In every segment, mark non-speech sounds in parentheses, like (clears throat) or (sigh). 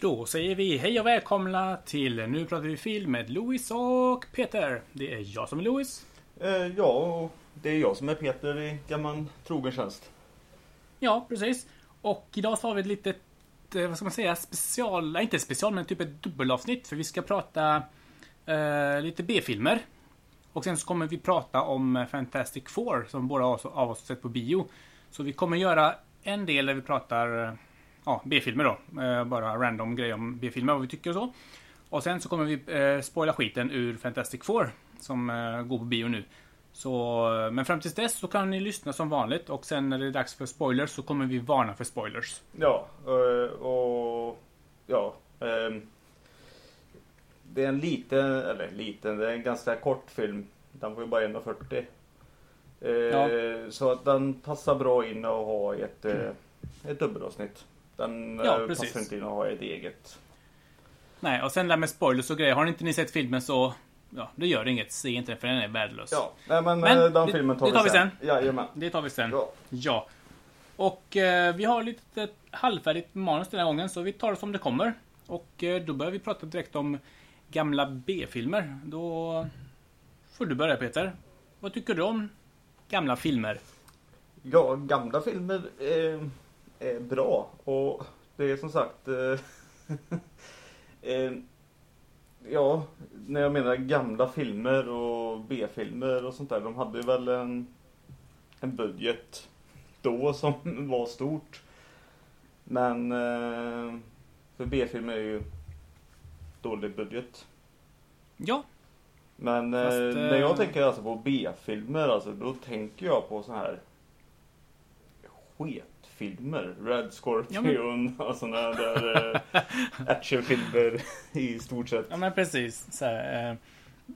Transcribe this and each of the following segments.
Då säger vi hej och välkomna till Nu pratar vi film med Louis och Peter. Det är jag som är Louis. Eh, ja, och det är jag som är Peter i gammal trogen tjänst. Ja, precis. Och idag så har vi ett litet, eh, vad ska man säga, special, nej, inte special, men typ ett dubbelavsnitt. För vi ska prata eh, lite B-filmer. Och sen så kommer vi prata om Fantastic Four, som båda av oss av oss sett på bio. Så vi kommer göra en del där vi pratar eh, ja, B-filmer då. Eh, bara random grejer om B-filmer, vad vi tycker och så. Och sen så kommer vi eh, spoila skiten ur Fantastic Four, som eh, går på bio nu. Så, men fram tills dess så kan ni lyssna som vanligt och sen när det är dags för spoilers så kommer vi varna för spoilers. Ja, och ja. ehm, det är en liten, eller liten, det är en ganska kort film. Den var ju bara 1,40. Eh, Ja. Så att den passar bra in att ha ett, ett dubbelavsnitt. Den Ja, eh, precis. passar inte in att ha ett eget. Nej, och sen där med spoilers och grejer. Har inte ni sett filmen så, ja, det gör inget. Se inte den för den är värdelös. Ja, nej men, Men eh, den det- filmen tar, det tar vi sen. Jajamän. Det tar vi sen. Ja. Ja. Och eh, vi har lite ett halvfärdigt manus den här gången, så vi tar det som det kommer. Och eh, då börjar vi prata direkt om gamla B-filmer. Då får du börja Peter. Vad tycker du om gamla filmer? Ja, gamla filmer är, är bra och det är som sagt eh, (laughs) eh, Ja, när jag menar gamla filmer och B-filmer och sånt där. De hade väl en, en budget då som (laughs) var stort. Men eh, för B-filmer är ju dålig budget. Ja, Men Fast, eh, när jag tänker alltså på B-filmer, alltså, då tänker jag på så här sketfilmer. Red Scorpion och sådana där eh, actionfilmer i stort sett. ja men precis. Så här, eh,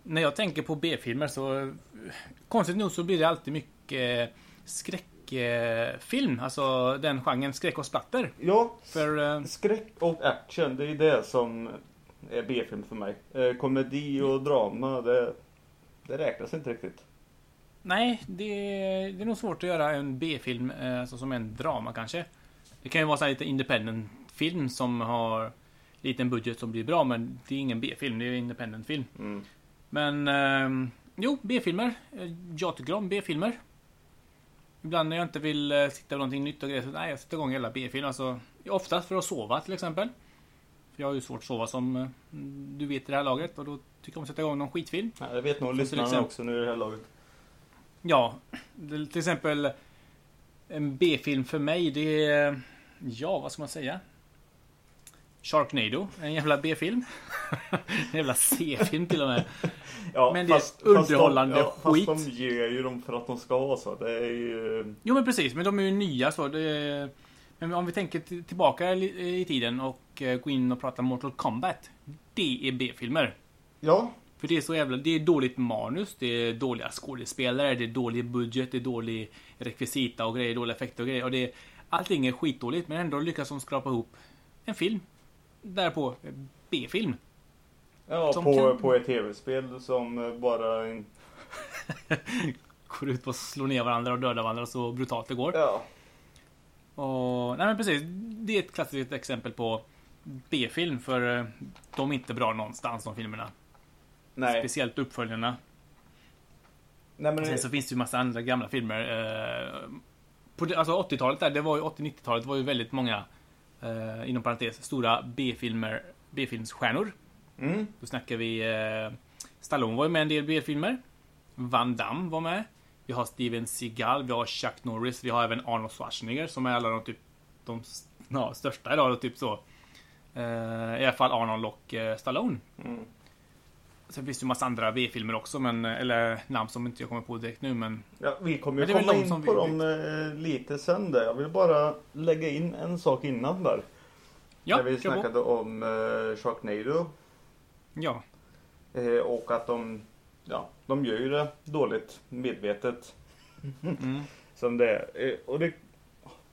när jag tänker på B-filmer så, konstigt nog så blir det alltid mycket eh, skräckfilm. Alltså den genren skräck och splatter. Ja, För eh, skräck och action, det är det som är B-film för mig. Komedi och drama, det, det räknas inte riktigt. Nej, det, det är nog svårt att göra en B-film eh, alltså som en drama kanske. Det kan ju vara så här lite independent film som har liten budget som blir bra, men det är ingen B-film, det är en independent film. Mm. Men ehm, jo, B-filmer. Eh, Jag tycker om B-filmer. Ibland när jag inte vill eh, sitta med någonting nytt och grejer så nej, jag sätter igång hela B-film. Alltså, oftast för att sova till exempel. För jag har ju svårt att sova som eh, du vet i det här laget och då tycker jag om att sätta igång någon skitfilm. Ja, det vet nog lyssnarna också nu i det här laget. Ja, till exempel en B-film för mig, det är... Ja, vad ska man säga? Sharknado, en jävla B-film. (laughs) en jävla C-film till och med. (laughs) Ja, Men det är underhållande fast de, skit. Ja, fast de ger ju dem för att de ska vara så. Det är ju... Jo men precis, men de är ju nya så. Det, men om vi tänker till- tillbaka i tiden och eh, gå in och prata Mortal Kombat. Det är B-filmer. Ja, För det är så jävla... Det är dåligt manus, det är dåliga skådespelare, det är dålig budget, det är dålig rekvisita och grejer, dåliga effekter och grejer. Och det är, allting är skitdåligt, men ändå lyckas de skrapa ihop en film. Därpå eh, B-film. ja Som på, kan- på ett tv-spel som eh, bara... En, (laughs) Går ut på att slå ner varandra och döda varandra så brutalt det går. ja, Och, nej men precis, det är ett klassiskt exempel på B-film för eh, de är inte bra någonstans de filmerna. Nej. Speciellt uppföljarna. nej men, Sen så finns det ju massa andra gamla filmer. Eh, på alltså 80-talet där, det var ju 80-90-talet var ju väldigt många eh, inom parentes stora B-filmer, B-filmsstjärnor. mm, Då snackar vi eh, Stallone var ju med en del B-filmer. Van Damme var med. Vi har Steven Seagal, vi har Chuck Norris, vi har även Arnold Schwarzenegger som är alla de typ de ja, största idag, då, typ så. I alla fall Arnold och Stallone. mm. Sen finns det ju massa andra B-filmer också, men, eller namn som inte jag kommer på direkt nu, men Ja, vi kommer ju komma in på dem eh, lite sen där. Jag vill bara lägga in en sak innan där. ja, när vi kör på. snackade om eh, Sharknado. Ja, Eh, och att de, ja, de gör ju det dåligt medvetet. mm. (laughs) Som det är. Eh, och det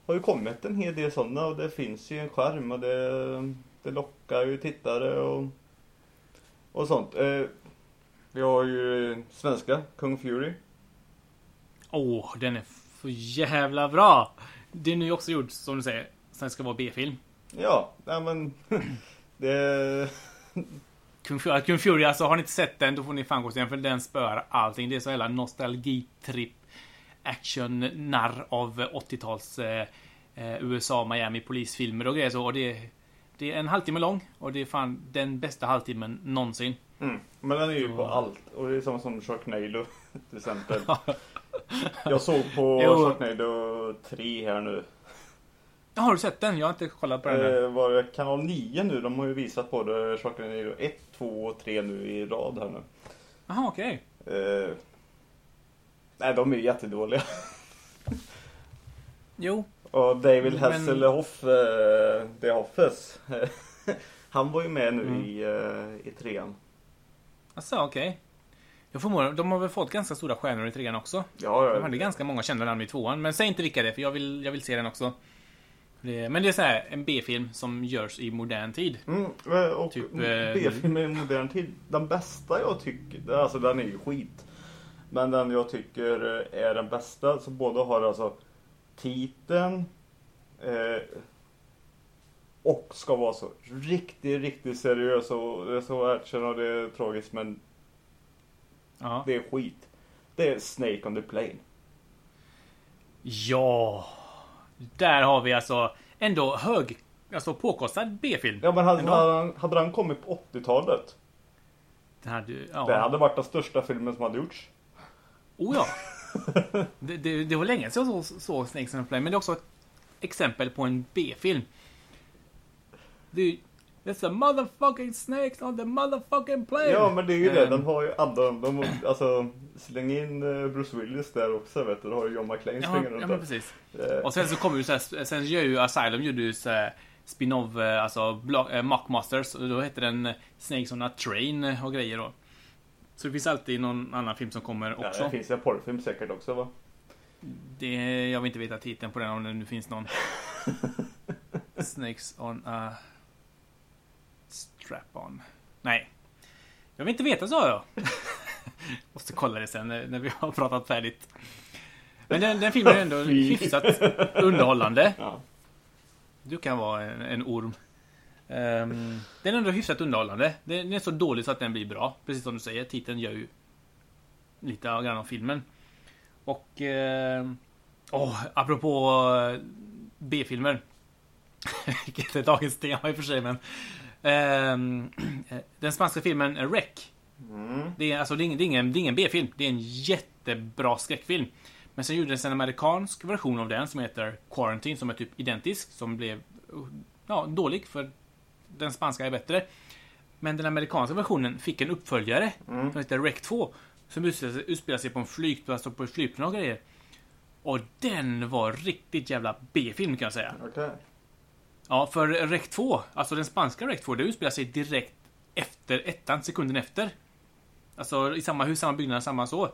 har ju kommit en hel del sådana och det finns ju en skärm och det, det lockar ju tittare och, och sånt. Eh, vi har ju svenska Kung Fury. Åh, den är så jävla bra! Den är ju också gjord, som du säger, sen ska vara B-film. Ja, ja men (laughs) Det... Kung Fury, Kung Fury, alltså har ni inte sett den då får ni fan gå se den för den spöar allting. Det är så jävla nostalgitripp action narr av 80-tals eh, eh, USA, Miami polisfilmer och grejer så. Och det, det är en halvtimme lång och det är fan den bästa halvtimmen någonsin. Mm. Men den är ju på allt. Och det är samma som Sharknado (laughs) till exempel. Jag såg på (laughs) Jo. Sharknado 3 här nu. Ja, har du sett den? Jag har inte kollat på den. Eh, var det kanal 9 nu? De har ju visat både Sharknado 1, 2 och 3 nu i rad här nu. Jaha, okej. Eh, nej, de är ju jättedåliga. Jo. Och David Men- Hasselhoff, eh, The Office. (laughs) Han var ju med nu Mm. i, eh, i trean. Alltså, okej. Jag förmodar, de har väl fått ganska stora stjärnor i trean också. Ja, De ja. hade ganska många kända namn i tvåan, men säg inte vilka det är för jag vill, jag vill se den också. Det, men det är så här en B-film som görs i modern tid. Mm, och Typ, eh, B-filmer i modern tid. Den bästa jag tycker, alltså den är ju skit. Men den jag tycker eh, är den bästa, så båda har alltså titeln eh, och ska vara så riktigt, riktigt seriös och det är så action och det är tragiskt men Ja. det är skit. Det är Snake on the Plane. Ja. Där har vi alltså ändå hög, alltså påkostad B-film. Ja men hade, hade, han, hade den kommit på 80-talet, Den hade, det ja. hade varit den största filmen som hade gjorts. Oh ja. (laughs) (laughs) Det, det, det var länge sedan jag såg så Snakes on a Plane, men det är också ett exempel på en B-film. Det är It's a motherfucking snakes on the motherfucking plane! Ja men det är ju det, Ehm, den har ju alla, de, alltså släng in eh, Bruce Willis där också vet du, då har ju John McClane Ja, springande ja runt men där. precis. Eh, Och sen så kommer ju så här, sen gör ju Asylum gjorde ju så spin-off, eh, alltså eh, Mockmasters, och då heter den Snakes on a Train och grejer då. Så det finns alltid någon annan film som kommer ja, också. det finns en porrfilm säkert också va? Det, jag vill inte veta titeln på den om det nu finns någon. (laughs) Snakes on a strap-on. Nej. Jag vill inte veta sa jag. (laughs) Måste kolla det sen när, vi har pratat färdigt. Men den, den filmen är ändå (laughs) hyfsat underhållande. Ja. Du kan vara en, en orm. Ehm, den är ändå hyfsat underhållande. Den, är så dålig så att den blir bra. Precis som du säger, titeln gör ju lite grann av filmen. Och... Uh, oh, apropå eh, B-filmer. (laughs) Vilket är dagens tema i och för sig, men... ehm, den spanska filmen Rec. Mm. Det är, alltså, det är det är ingen, det är ingen B-film. Det är en jättebra skräckfilm. Men sen gjordes en amerikansk version av den som heter Quarantine, som är typ identisk, som blev ja, dålig, för den spanska är bättre. Men den amerikanska versionen fick en uppföljare, Mm. som heter Rec 2, som utspelar sig, på en flygplats och på ett flygplan och grejer. Och den var riktigt jävla B-film kan jag säga. Okej. Ja, för Rec 2, alltså den spanska Rec 2, det utspelar sig direkt efter ettan, sekunden efter. Alltså i samma hus, samma byggnad, samma så.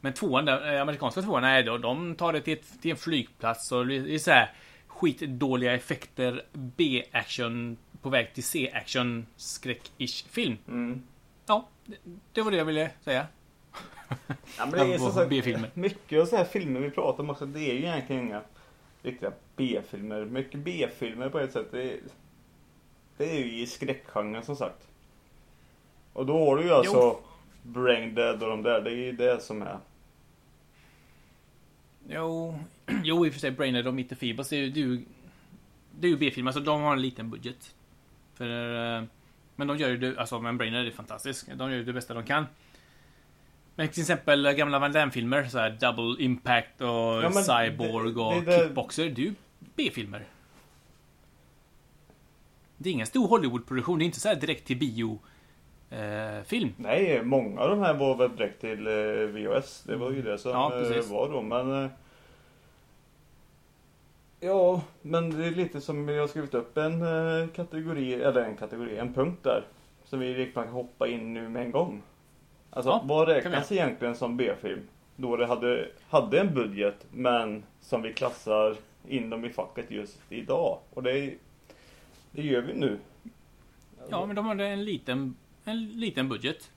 Men tvåan, där, eh, amerikanska tvåan, nej då, de tar det till, ett, till en flygplats och det är så här skitdåliga effekter, B-action på väg till C-action skräck-ish film. Mm. Ja, det, det var det jag ville säga. Ja, men det är så sagt, B-filmer. mycket av så här filmer vi pratar om också, det är ju egentligen inga riktiga B-filmer. Mycket B-filmer på ett sätt. Det är, det är ju i skräckgenren som sagt. Och då har du ju alltså Brain Dead och de där. Det är ju det som är. Jo, (clears throat) jo i och för sig Brainerd och Mr. Phoebus det är ju, det är ju, det är ju B-film, alltså de har en liten budget. För, eh, men de gör ju det, alltså men Brainerd är fantastisk. De gör ju det bästa de kan. Men till exempel gamla Van Damme-filmer, så här Double Impact och Ja, Cyborg det- och det- Kickboxer, det är ju B-filmer. Det är ingen stor Hollywood-produktion, det är inte så direkt till bio eh, film. Nej, många av de här var väl direkt till eh, VHS. Det var ju det som Ja, eh, var då. Men eh, Ja, men det är lite som jag har skrivit upp en eh, kategori, eller en kategori, en punkt där. Som vi riktigt kan hoppa in nu med en gång. Alltså, Ja, vad räknas egentligen som B-film? Då det hade, hade en budget, men som vi klassar in dem i facket just idag. Och det, det gör vi nu. Ja, men de hade en liten, en liten budget.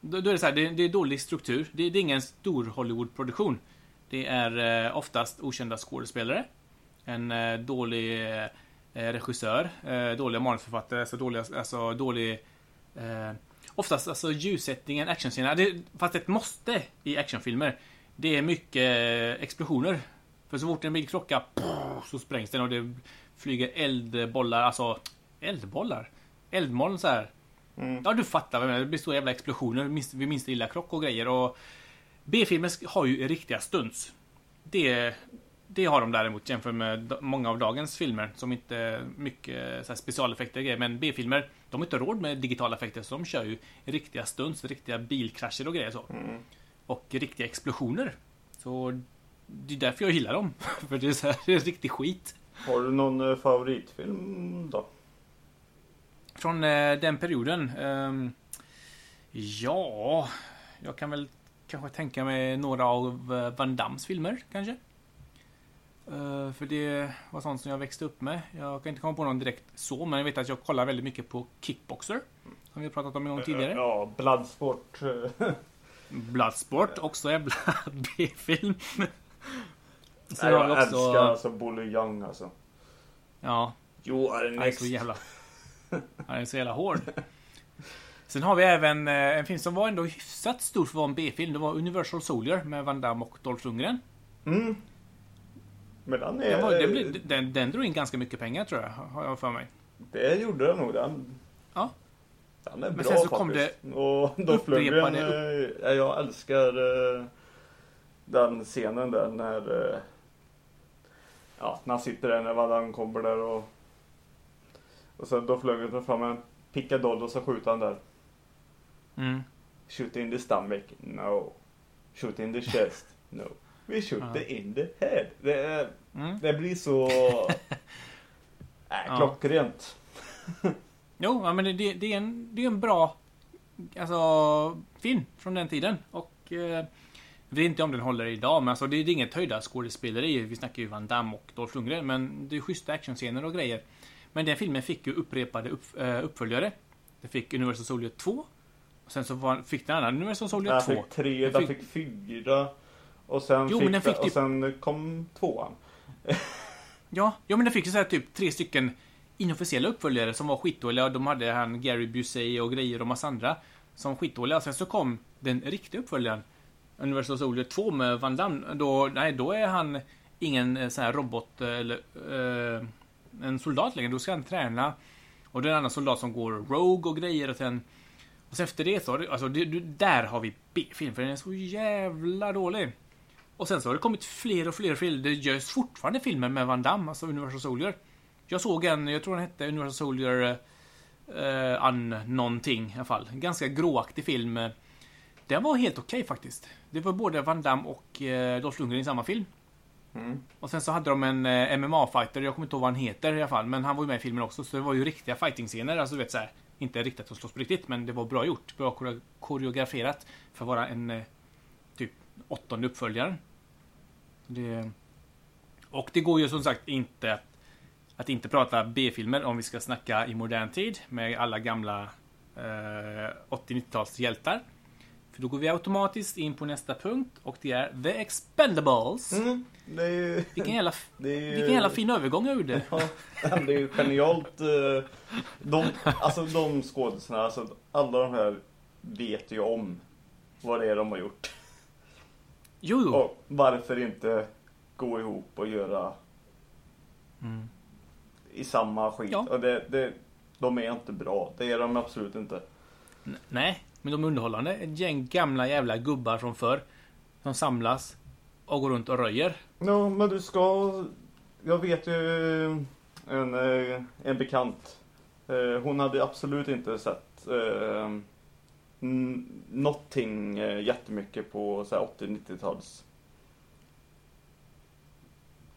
Då, då är det så här, det, det är dålig struktur. Det, det är ingen stor Hollywood-produktion. Det är eh, oftast okända skådespelare. En eh, dålig eh, regissör, eh, dåliga manusförfattare, alltså dåliga, alltså dålig... Eh, oftast alltså ljussättningen, actionscenerna. Fast ett måste i actionfilmer. Det är mycket explosioner. För så fort en bil krockar så sprängs den och det flyger eldbollar, alltså eldbollar? Eldmoln så här. Mm. Ja, du fattar vad jag menar. Det blir stora jävla explosioner vid minsta lilla krock och grejer. Och B-filmer har ju riktiga stunts. Det, det har de däremot jämfört med många av dagens filmer som inte mycket så specialeffekter grejer. Men B-filmer, de har inte råd med digitala effekter så de kör ju riktiga stunts, riktiga bilkrascher och grejer så. Mm. Och riktiga explosioner. Så det är därför jag gillar dem. (laughs) För det är, så här, det är riktig skit. Har du någon eh, favoritfilm då? Från eh, den perioden? ehm, ja, jag kan väl kanske tänka mig några av eh, Van Dams filmer kanske. Eh, för det var sånt som jag växte upp med. Jag kan inte komma på någon direkt så, men jag vet att jag kollar väldigt mycket på Kickboxer. Som vi har pratat om en gång tidigare. Ja, Bloodsport. eh. (laughs) Bloodsport, också en (laughs) B-film. Har vi jag också... älskar alltså Bully Young alltså. Ja, You are Han är next. så jävla... (laughs) Han är så jävla hård. Sen har vi även eh, en film som var ändå hyfsat stor för att vara en B-film. Det var Universal Soldier med Van Damme och Dolph Lundgren. Mm. Men den är... Den, var, den, blev- den, den drog in ganska mycket pengar tror jag, har jag för mig. Det gjorde den nog. Den, Ja. den är Men bra sen så faktiskt. kom Och Dolph Lundgren, upprepade eh, jag älskar eh, den scenen där när... eh, Ja, när han sitter där när Van kommer där och... Och sen Dolph Lundgren tar fram en pickadoll och så skjuter han där. Mm. Shoot in the stomach. No. Shoot in the chest. No. We shoot Ja. the in the head. Det, Mm. det blir så... (laughs) Äh, klockrent. (laughs) Jo, ja, men det, det, är en, det är en bra alltså, film från den tiden. Och eh, jag vet inte om den håller idag, men alltså, det, är inget höjda skådespeleri. Vi snackar ju Van Damme och Dolph Lundgren, men det är schyssta actionscener och grejer. Men den filmen fick ju upprepade upp, eh, uppföljare. Det fick Universal Soldier 2. Och sen så var, fick den andra Universal Soldier Den 2. fick tre, Den den fick- fick fyra. Och sen, Jo, fick, men den fick och typ- sen kom tvåan. Ja, ja men den fick ju så här typ tre stycken inofficiella uppföljare som var skitdåliga. De hade han Gary Busey och grejer och massa andra som skitdåliga. Sen så kom den riktiga uppföljaren. Universal Soldier 2 med Van Damme. Då, nej, då är han ingen eh, sån här robot eh, eller eh, en soldat längre. Då ska han träna. Och det är en annan soldat som går Rogue och grejer och sen och sen efter det så alltså det, där har vi B-film för den är så jävla dålig. Och sen så har det kommit fler och fler filmer. Det görs fortfarande filmer med Van Damme, alltså Universal Soldier. Jag såg en, jag tror den hette Universal Soldier uh, an någonting i alla fall. En ganska gråaktig film. Den var helt okej faktiskt. Det var både Van Damme och uh, Dolph Lundgren i samma film. Mm. Och sen så hade de en eh, MMA-fighter, jag kommer inte ihåg vad han heter i alla fall, men han var ju med i filmen också, så det var ju riktiga fighting-scener, alltså du vet såhär, inte riktigt att slåss på riktigt, men det var bra gjort, bra kore- koreograferat för att vara en åttonde uppföljaren. Det... Och det går ju som sagt inte att, inte prata B-filmer om vi ska snacka i modern tid med alla gamla eh, 80-90-tals hjältar. För då går vi automatiskt in på nästa punkt och det är The Expendables. Mm. Det är ju... Vilken jävla, Det är ju... vilken jävla fin övergång jag gjorde. Ja, det är ju genialt. eh, De, alltså de skådespelarna, alltså alla de här vet ju om vad det är de har gjort. Jo, jo. Och varför inte gå ihop och göra Mm. i samma skit. Ja. Och det, det, de är inte bra. Det är de absolut inte. N- Nej, men de är underhållande. Ett gäng gamla jävla gubbar från förr. Som samlas och går runt och röjer. Ja, men du ska... Jag vet ju en, eh, en bekant. Eh, Hon hade absolut inte sett eh, någonting eh, jättemycket på så här 80-90-tals.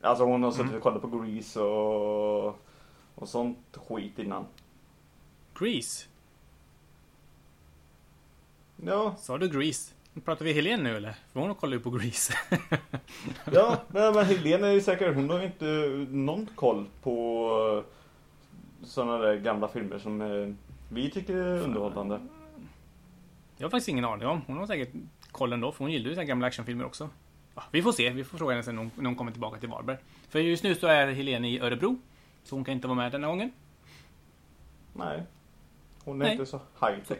Alltså hon har suttit Mm. och kollat på Grease och, och sånt skit innan. Grease. Ja, Sa du Grease? Pratar vi Helene nu eller? För hon kollar ju på Grease. (laughs) ja men, men Helene är ju säkert, hon har ju inte någon koll på sådana där gamla filmer som eh, vi tycker är underhållande. Jag har faktiskt ingen aning om. Hon har säkert koll ändå, för hon gillar ju så gamla actionfilmer också. Ja, vi får se, vi får fråga henne sen när hon, när hon kommer tillbaka till Varberg. För just nu så är Helene i Örebro. Så hon kan inte vara med denna gången. Nej. Hon är Nej. inte så high tech.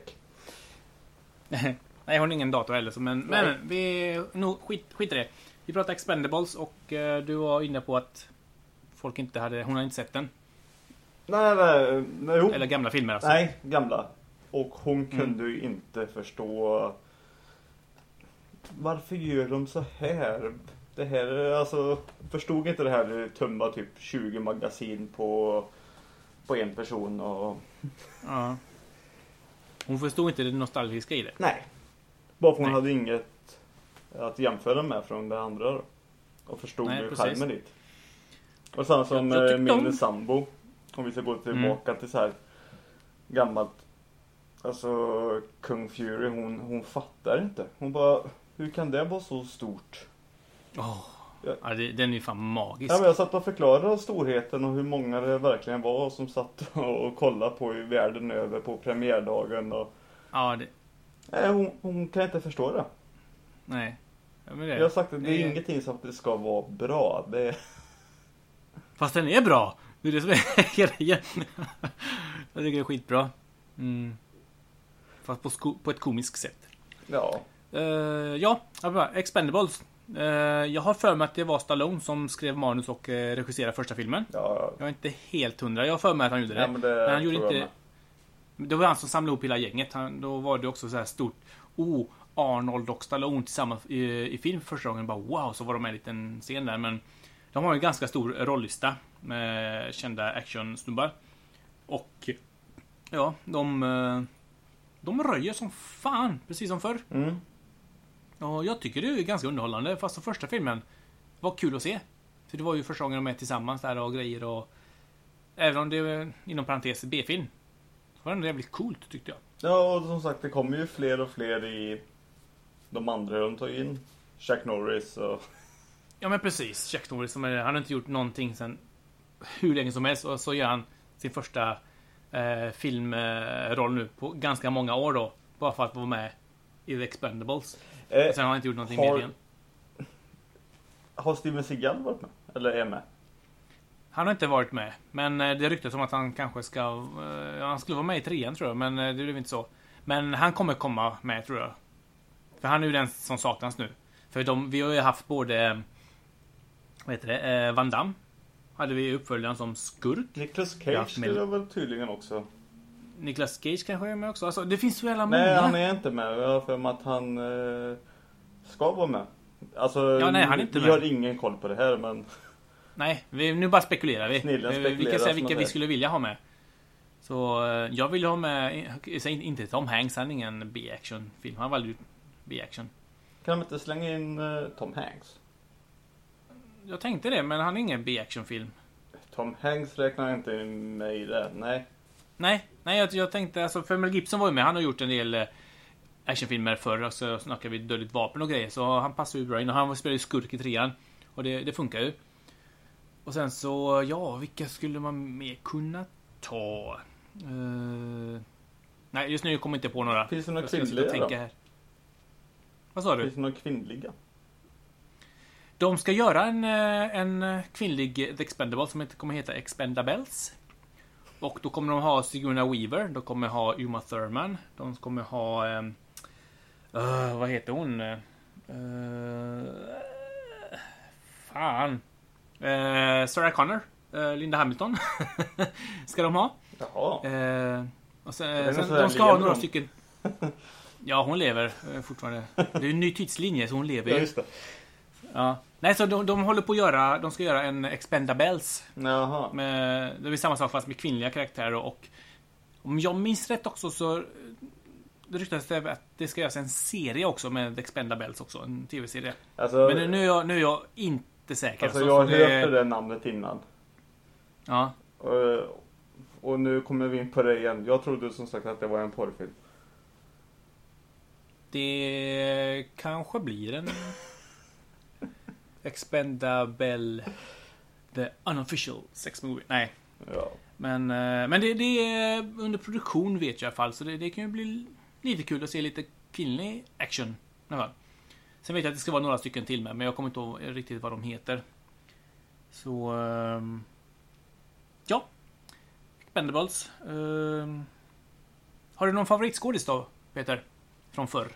(laughs) Nej, hon har ingen dator heller. så Men, Nej. men vi... No, skit, skit i det. Vi pratade Expendables och eh, du var inne på att folk inte hade... Hon hade inte sett den. Nej, nej, nej, jo. Eller gamla filmer alltså. nej, gamla. Och hon Mm. kunde ju inte förstå varför gör de så här? Det här, är alltså, förstod inte det här tumma typ 20 magasin på, på en person och Ja. Hon förstod inte det nostalgiska i det. nej. Bara för hon Nej. hade inget att jämföra med från det andra då. Och förstod Nej, skärmen dit. Och samma som jag, tyckte min om- sambo. Om vi ska gå tillbaka till så här gammalt. Alltså Kung Fury hon, hon fattar inte. Hon bara, hur kan det vara så stort? Åh. Ja. Ja, det, den är ju fan magisk. Ja, men jag satt och förklarade storheten och hur många det verkligen var som satt (laughs) och kollade på i världen över på premiärdagen. Och, Ja, det, nej, hon, hon kan inte förstå det. nej. Ja, det, Jag har sagt att det är det- ingenting som att det ska vara bra. Det Fast den är bra. Det är det som är (laughs) grejen. Jag tycker det är skitbra. Mm. Fast på, sko- på ett komiskt sätt. ja. Uh, ja. Expendables. Eh, jag har för mig att det var Stallone som skrev manus och eh, regisserade första filmen. Ja, Jag är inte helt hundra. Jag har för mig att han gjorde det. ja men det Men han gjorde inte... Det var han som samlade ihop hela gänget. Han, då var det också så här stort. Oh, Arnold och Stallone tillsammans i, i film för första gången. Bara wow, så var de med en liten scen där. Men de har en ganska stor rollista med kända actionsnubbar. Och ja, de... De röjer som fan, precis som förr. Mm. Och jag tycker det är ganska underhållande. Fast den första filmen var kul att se. För det var ju första gången de är tillsammans där och grejer och... Även om det är inom parentes B-film. Så var det ändå jävligt coolt tyckte jag. Ja, och som sagt det kommer ju fler och fler i de andra de tar in. Chuck Norris och... Ja men precis. Jack Norris som är, han har inte gjort någonting sen hur länge som helst. Och så gör han sin första eh, filmroll nu på ganska många år då. Bara för att vara med i The Expendables. Eh, Och sen har han inte gjort någonting har- mer igen. har Steven Seagal varit med? Eller är med? Han har inte varit med. Men eh, det ryktas om att han kanske ska... eh, Han skulle vara med i trean tror jag, men eh, det blev inte så. Men han kommer komma med tror jag. För han är ju den som saknas nu. För de, vi har ju haft både... Vad heter det? Eh, Van Damme. Hade vi uppföljaren som skurk. Nicolas Ja, Cage men- skulle väl tydligen också. Niklas Cage kanske är med också. Alltså, det finns så jävla många. Nej, han är inte med. Jag har för mig att han eh, ska vara med. Alltså, Ja, nej, han är inte vi med. har ingen koll på det här men Nej, vi, nu bara spekulerar vi. Eh, Vi kan spekulerar, säga vilka vi skulle vilja ha med. Så eh, jag vill ha med, säger inte Tom Hanks, han är ingen B-action film. Han valde ju B-action. kan de inte slänga in eh, Tom Hanks? Jag tänkte det, men han är ingen B-action film. Tom Hanks räknar inte in med i det. Nej. Nej, nej jag, jag tänkte alltså, för Mel Gibson var ju med. Han har gjort en del eh, actionfilmer förr. Och så snackar vi dödligt vapen och grejer. Så han passar ju bra in. Och han spelar ju skurk i trean. Och det, det funkar ju. Och sen så, ja, vilka skulle man mer kunna ta? Eh, nej, just nu kommer jag inte på några. Finns det några kvinnliga tänka då? här. Vad sa du? Finns det några kvinnliga? De ska göra en, eh, en kvinnlig The Expendable som inte kommer heta Expendables. Och då kommer de ha Sigourney Weaver, de kommer ha Uma Thurman, de kommer ha... eh, vad heter hon? Uh, fan. Uh, Sarah Connor. eh, Linda Hamilton. (laughs) ska de ha. Jaha. Eh, och sen, sen, de ska ha några stycken... (laughs) Ja, hon lever fortfarande. Det är en ny tidslinje, så hon lever Ja, ju. just det. Ja. Nej, så de, de håller på att göra, de ska göra en Expendables. Jaha. Med, det är samma sak fast med kvinnliga karaktärer och om jag minns rätt också så det ryktas det att det ska göras en serie också med Expendables också, en tv-serie. Alltså, Men nu är, jag, nu är jag inte säker. alltså så- jag så det- det namnet innan. Ja, Och, och nu kommer vi in på det igen. Jag trodde som sagt att det var en porrfilm. det kanske blir en Expendable The unofficial sex movie. Nej, Ja. Men, eh, men det, det är under produktion vet jag i alla fall, så det, det kan ju bli lite kul att se lite kvinnlig action. I alla fall. Sen vet jag att det ska vara några stycken till med, men jag kommer inte ihåg riktigt vad de heter. Så... ehm, Ja. Expendables. Ehm, har du någon favoritskådis då, Peter? Från förr?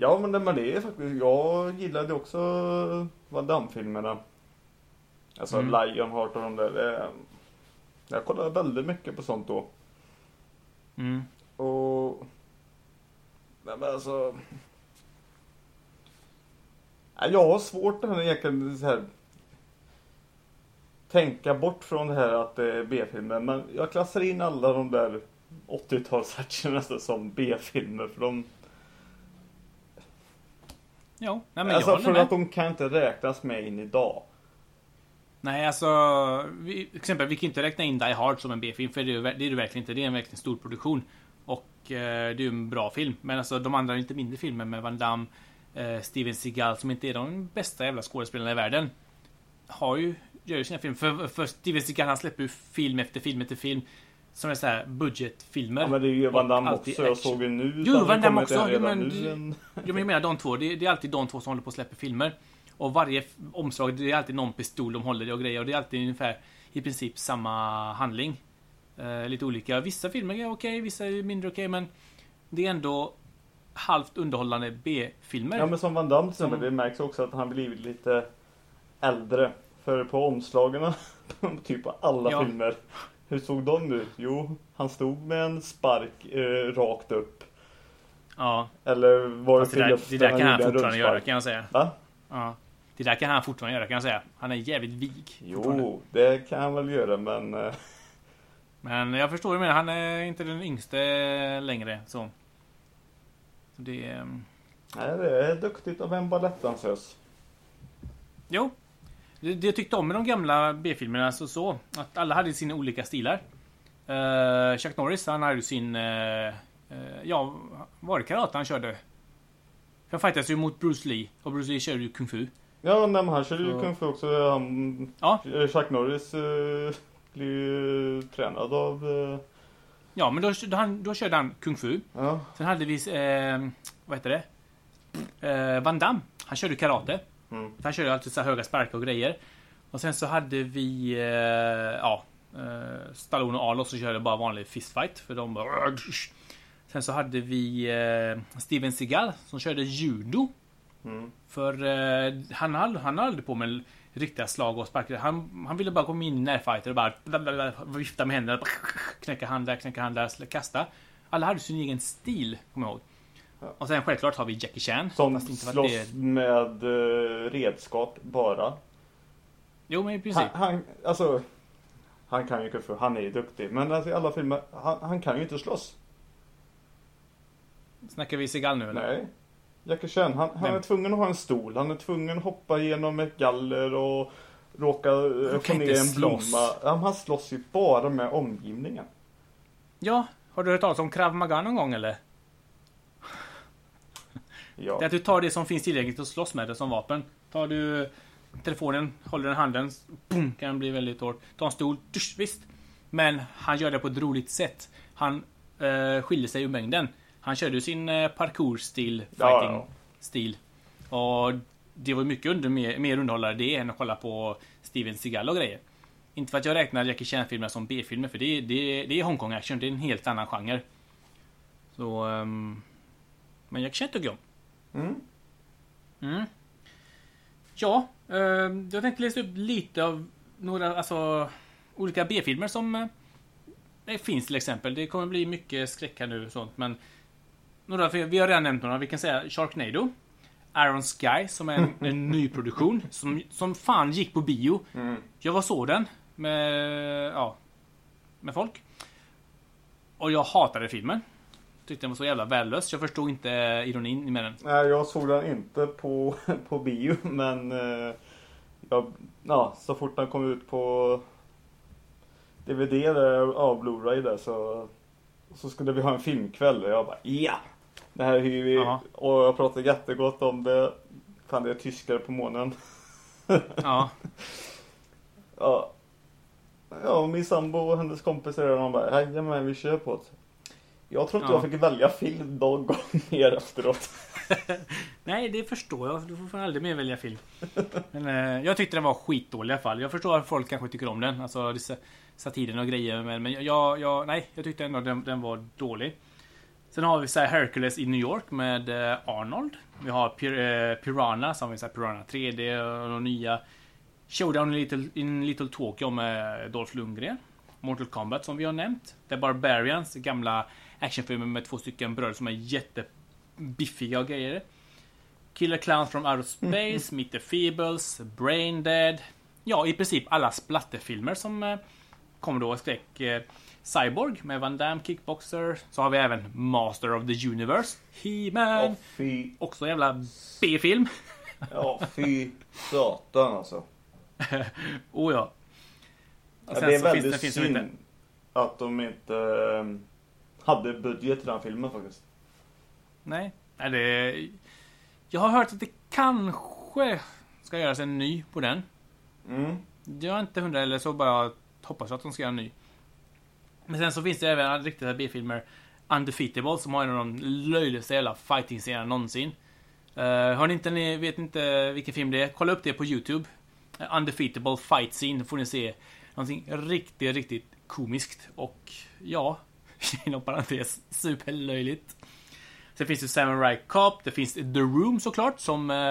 Ja men det, men det är faktiskt, jag gillade också Van Damme-filmerna. Alltså Mm. Lionheart och de där. Det, jag kollade väldigt mycket på sånt då. Mm. Och... Men alltså... Jag har svårt här egentligen så här... Tänka bort från det här att det är B-filmer. Men jag klassar in alla de där 80-talsactionerna nästan som B-filmer. För de... Ja, nej, men jag alltså håller för med. att de kan inte räknas med in idag. Nej, alltså... Vi, exempel, vi kan inte räkna in Die Hard som en B-film, för det är, det är det verkligen inte. Det är en verkligen stor produktion. Och eh, det är ju en bra film. Men alltså de andra lite mindre filmer med Van Damme, eh, Steven Seagal, som inte är de bästa jävla skådespelarna i världen. Har ju, gör ju sina filmer. För, för Steven Seagal, han släpper ju film efter film efter film. Som är så här budgetfilmer. Ja men det är ju Van Damme också. Jag såg ju nu. Jo, Van Damme också. Jo, men Jo, men jag menar de två. Det, det är alltid de två som håller på att släppa filmer. Och varje omslag, det är alltid någon pistol de håller i och grejer. Och det är alltid ungefär i princip samma handling. Eh, lite olika. Vissa filmer är okej, vissa är mindre okej, men det är ändå halvt underhållande B-filmer. Ja men som Van Damme Som- det märks också att han blivit lite äldre. För på omslagen (laughs) på typ alla Ja. filmer. Hur såg de ut? Jo, han stod med en spark eh, rakt upp. Ja, Eller var det fast det till luften det där kan han en fortfarande göra kan jag säga. Va? Ja. Det där kan han fortfarande göra kan jag säga. Han är jävligt vig. Jo, det kan han väl göra men... eh, Men jag förstår du menar. Han är inte den yngste längre. Så. så det... ehm, Nej, det är duktigt av en balettdansös. Jo. Det, det jag tyckte om med de gamla B-filmerna så, så att alla hade sina olika stilar. Uh, Chuck Norris han hade ju sin... eh, eh, ja, var det karate han körde? Han fightades ju mot Bruce Lee och Bruce Lee körde ju kung fu. Ja, men han körde ju Så- kung fu också. Han, Ja. Chuck Norris uh, blir ju tränad av... eh, Ja, men då, då, han, då körde han kung fu. ja. Sen hade vi... Vad heter det? Van Damme. Han körde karate. Mm. Han körde alltid så här höga sparkar och grejer. Och sen så hade vi... Eh, ja... Eh, Stallone och Arnold som körde bara vanlig fistfight. För de bara... Sen så hade vi eh, Steven Seagal som körde judo. Mm. För eh, han, höll, han höll på med riktiga slag och sparkar. Han, han ville bara komma in i närfighter och bara vifta med händerna. Knäcka hand där, knäcka hand där, kasta. Alla hade sin egen stil, kommer jag ihåg. Ja. Och sen självklart har vi Jackie Chan. Som slåss det med uh, redskap bara. Jo, men i princip. Han, han, alltså, han kan ju kung fu, han är ju duktig. Men alltså, i alla filmer, han, han kan ju inte slåss. Snackar vi Seagal nu eller? Nej. Jackie Chan, han, han är tvungen att ha en stol. Han är tvungen att hoppa genom ett galler och råka eh, få ner en blomma. Han slåss ju bara med omgivningen. Ja, har du hört talas om Krav Maga någon gång eller? Ja. Det är att du tar det som finns tillgängligt och slåss med det som vapen. Tar du telefonen, håller den i handen, boom, kan den bli väldigt hårt. Ta en stol, dusch, visst. Men han gör det på ett roligt sätt. Han eh, skiljer sig ur mängden. Han körde ju sin eh, parkour-stil, Ja, fighting-stil. Och det var mycket under, mer, mer underhållare det än att kolla på Steven Seagal och grejer. Inte för att jag räknar Jackie Chan-filmer som B-filmer, för det, det, det är Hongkong-action. Det är en helt annan genre. Så... ehm, men Jackie Chan tycker jag om. Mm. Mm. Ja, eh, jag tänkte läsa upp lite av några alltså, olika B-filmer som eh, det finns till exempel. Det kommer bli mycket skräck här nu och sånt, men några, vi har redan nämnt några. Vi kan säga Sharknado. Iron Sky som är en, (laughs) en ny produktion som, som fan gick på bio. Mm. Jag var så den med, ja, med folk. Och jag hatade filmen. Tyckte den var så jävla värdelös. Jag förstod inte ironin med den. Nej, jag såg den inte på, (laughs) på bio, men eh, jag, ja, så fort den kom ut på DVD där, ja, Blu-ray där så, så skulle vi ha en filmkväll och jag bara ja! Det här hyr vi Ja. och jag pratade jättegott om det. Fan det är tyskar på månen. (laughs) Ja, Ja. Ja, min sambo och hennes kompisar och de bara jajamän vi kör på det. Jag tror inte Ja. jag fick välja film någon gång (laughs) mer efteråt. (laughs) Nej, det förstår jag. Du får aldrig mer välja film. Men eh, jag tyckte den var skitdålig i alla fall. Jag förstår att folk kanske tycker om den. Alltså satiren och grejer. Men, men jag, jag, nej, jag tyckte ändå den, den var dålig. Sen har vi så här Hercules i New York med eh, Arnold. Vi har Pir, eh, Piranha, som vi säger Piranha 3D och de nya. Showdown in Little, in Little Tokyo med Dolph Lundgren. Mortal Kombat som vi har nämnt. The Barbarians, gamla actionfilmer med två stycken bröder som är jättebiffiga och grejer. Killer Clowns from Outer Space, Meet the Feebles, Brain Dead. Ja, i princip alla splatterfilmer som eh, kommer då. Skräck. Eh, Cyborg med Van Damme, Kickboxer. Så har vi även Master of the Universe, He-Man. Fy, Också en jävla B-film. ja, fy satan alltså. (laughs) oh ja. Ja, det är väldigt det- synd att de inte eh, hade budget till den filmen faktiskt. Nej. Nej, det... Jag har hört att det kanske ska göras en ny på den. Mm. Jag är inte hundra eller så bara hoppas jag att de ska göra en ny. Men sen så finns det även riktiga B-filmer. Undefeatable som har en av de löjligaste jävla fighting-scenerna någonsin. Uh, har ni inte, ni vet inte vilken film det är? Kolla upp det på Youtube. Undefeatable fight scene. Då får ni se någonting riktigt, riktigt komiskt. Och ja, (laughs) inom parentes superlöjligt. Sen finns det Samurai Cop. Det finns The Room såklart som eh,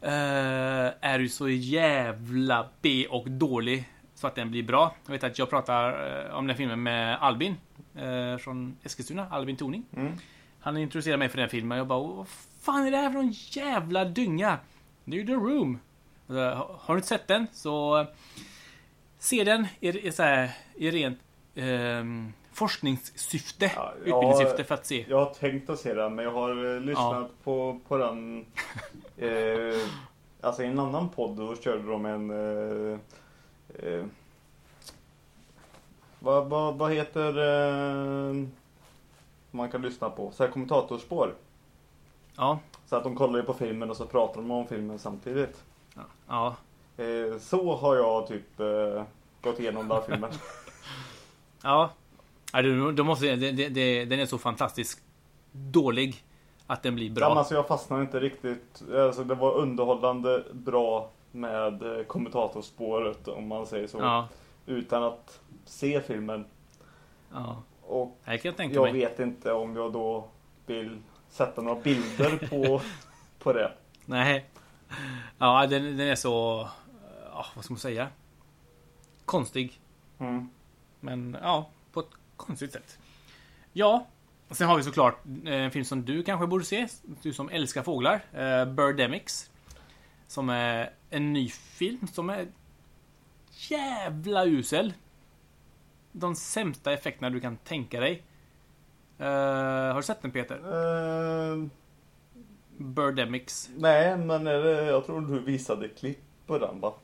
eh, är ju så jävla B och dålig så att den blir bra. Jag vet att jag pratar eh, om den filmen med Albin eh, från Eskilstuna, Albin Torning. Mm. Han introducerade mig för den filmen och jag bara Vad fan är det här för någon jävla dynga? Det är ju The Room. Så, har du inte sett den så eh, se den i, i, så här, i rent ehm, forskningssyfte, Ja, ja, utbildningssyfte för att se. Jag har tänkt att se den men jag har eh, lyssnat på, på den (laughs) eh, Alltså i en annan podd då körde de en eh, eh, vad, vad, vad heter eh, man kan lyssna på? Så här kommentatorspår. Ja, Så att de kollar ju på filmen och så pratar de om filmen samtidigt. ja, Eh, så har jag typ gått igenom den här filmen. (laughs) ja. Ja du måste, det, det, det, den är så fantastiskt dålig att den blir Ja, bra. men alltså jag fastnade inte riktigt. Alltså det var underhållande bra med eh, kommentatorspåret om man säger så. Ja, Utan att se filmen. ja. Och jag jag mig. vet inte om jag då vill sätta några bilder (laughs) på, på det. Nej. Ja, den, den är så... Ja, vad ska man säga? Konstig. Mm. Men ja, konstigt sätt. Ja, sen har vi såklart eh, en film som du kanske borde se. Du som älskar fåglar. Eh, Birdemics. Som är en ny film som är jävla usel. De sämsta effekterna du kan tänka dig. Eh, har du sett den Peter? Eh, Birdemics. nej, men det, jag tror du visade klipp på den va?